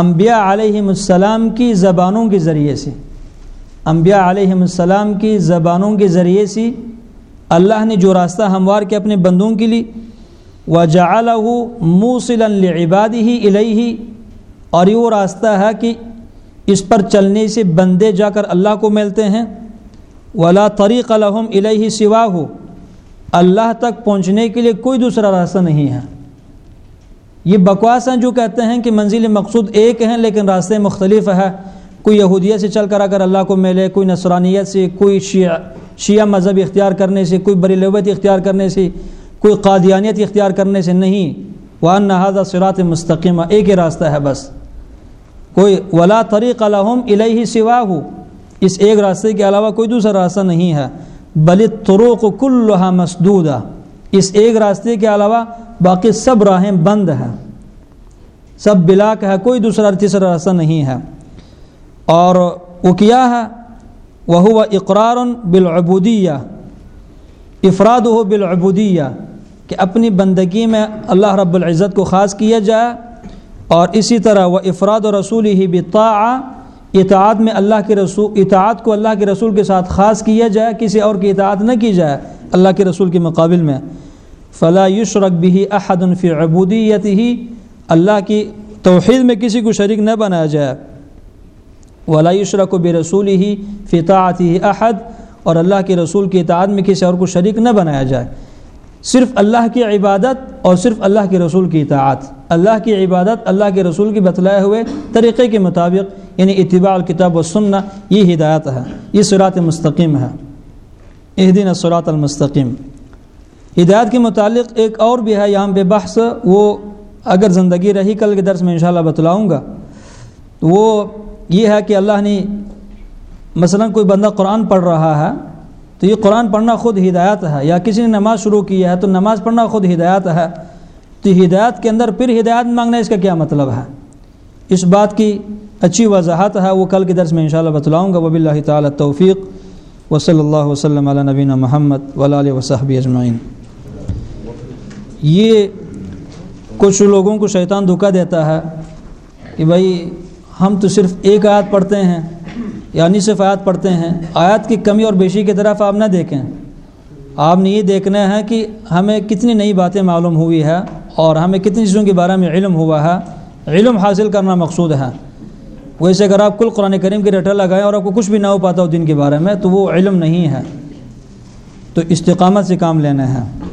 انبیاء علیہم السلام کی زبانوں کے ذریعے سے۔ انبیاء علیہم السلام کی زبانوں کے ذریعے سے اللہ نے جو راستہ ہموار کیا اپنے بندوں کے لیے وجعله موصلا لعباده الیہ اور یہ وہ راستہ ہے کہ اس پر چلنے سے بندے جا کر اللہ کو ملتے ہیں۔ ولا طریق الحم الہ سوا ہو اللہ تک پہنچنے کے لیے کوئی دوسرا راستہ نہیں ہے۔ یہ بکواس ہیں جو کہتے ہیں کہ منزل مقصود ایک ہیں لیکن راستے مختلف ہے کوئی یہودیت سے چل کر اگر اللہ کو ملے، کوئی نصرانیت سے، کوئی شیعہ شیعہ مذہب اختیار کرنے سے، کوئی بریلوت اختیار کرنے سے، کوئی قادیانیت اختیار کرنے سے نہیں۔ وان نہذا سرات مستقمہ ایک ہی راستہ ہے بس۔ کوئی ولا طریق الحم الہی سوا ہو اس ایک راستے کے علاوہ کوئی دوسرا راستہ نہیں ہے۔ بل طروق کلحا مسدودہ، اس ایک راستے کے علاوہ باقی سب راہیں بند ہیں۔ سب بلاک ہے، کوئی دوسرا تیسرا راستہ نہیں ہے۔ اور وہ کیا ہے؟ وہ ہوا اقرار بالعبودیہ افراد ہو بالعبودیہ، کہ اپنی بندگی میں اللہ رب العزت کو خاص کیا جائے۔ اور اسی طرح وہ افراد و رسول ہی بتا اطاعت میں اللہ کے رسول، اطاعت کو اللہ کے رسول کے ساتھ خاص کیا جائے، کسی اور کی اطاعت نہ کی جائے، اللہ کے رسول کے مقابل میں۔ فلاں یشرق بھی احد فی عبودیت ہی اللہ کی توحید میں کسی کو شریک نہ بنایا جائے۔ ولا یشرق و بے رسول ہی فطاعت ہی احد، اور اللہ کے رسول کی اطاعت میں کسی اور کو شریک نہ بنایا جائے۔ صرف اللہ کی عبادت اور صرف اللہ کے رسول کی اطاعت۔ اللہ کی عبادت، اللہ کے رسول کی بتلائے ہوئے طریقے کے مطابق یعنی اتباع الکتاب و سننا یہ ہدایت ہے، یہ صراط مستقیم ہے۔ دن الصراط المستقیم۔ ہدایت کے متعلق ایک اور بھی ہے، یہاں پہ بحث، وہ اگر زندگی رہی کل کے درس میں انشاءاللہ بتلاؤں گا۔ وہ یہ ہے کہ اللہ نے مثلا کوئی بندہ قرآن پڑھ رہا ہے، تو یہ قرآن پڑھنا خود ہدایت ہے، یا کسی نے نماز شروع کی ہے، تو نماز پڑھنا خود ہدایت ہے۔ تو ہدایت کے اندر پھر ہدایت مانگنا اس کا کیا مطلب ہے؟ اس بات کی اچھی وضاحت ہے، وہ کل کے درس میں انشاءاللہ بتلاؤں گا۔ وب اللہ تعالیٰ توفیق و صلی اللہ وسلم علیہ نبینہ محمد ولا وصحب اجمعین۔ یہ کچھ لوگوں کو شیطان دھوکہ دیتا ہے کہ بھائی ہم تو صرف ایک آیت پڑھتے ہیں یعنی صرف آیت پڑھتے ہیں۔ آیت کی کمی اور بیشی کی طرف آپ نہ دیکھیں۔ آپ نے یہ دیکھنا ہے کہ ہمیں کتنی نئی باتیں معلوم ہوئی ہے اور ہمیں کتنی چیزوں کے بارے میں علم ہوا ہے، علم حاصل کرنا مقصود ہے۔ ویسے اگر آپ کل قرآن کریم کی رٹا لگائیں اور آپ کو کچھ بھی نہ ہو پاتا ہو دن کے بارے میں، تو وہ علم نہیں ہے۔ تو استقامت سے کام لینا ہے۔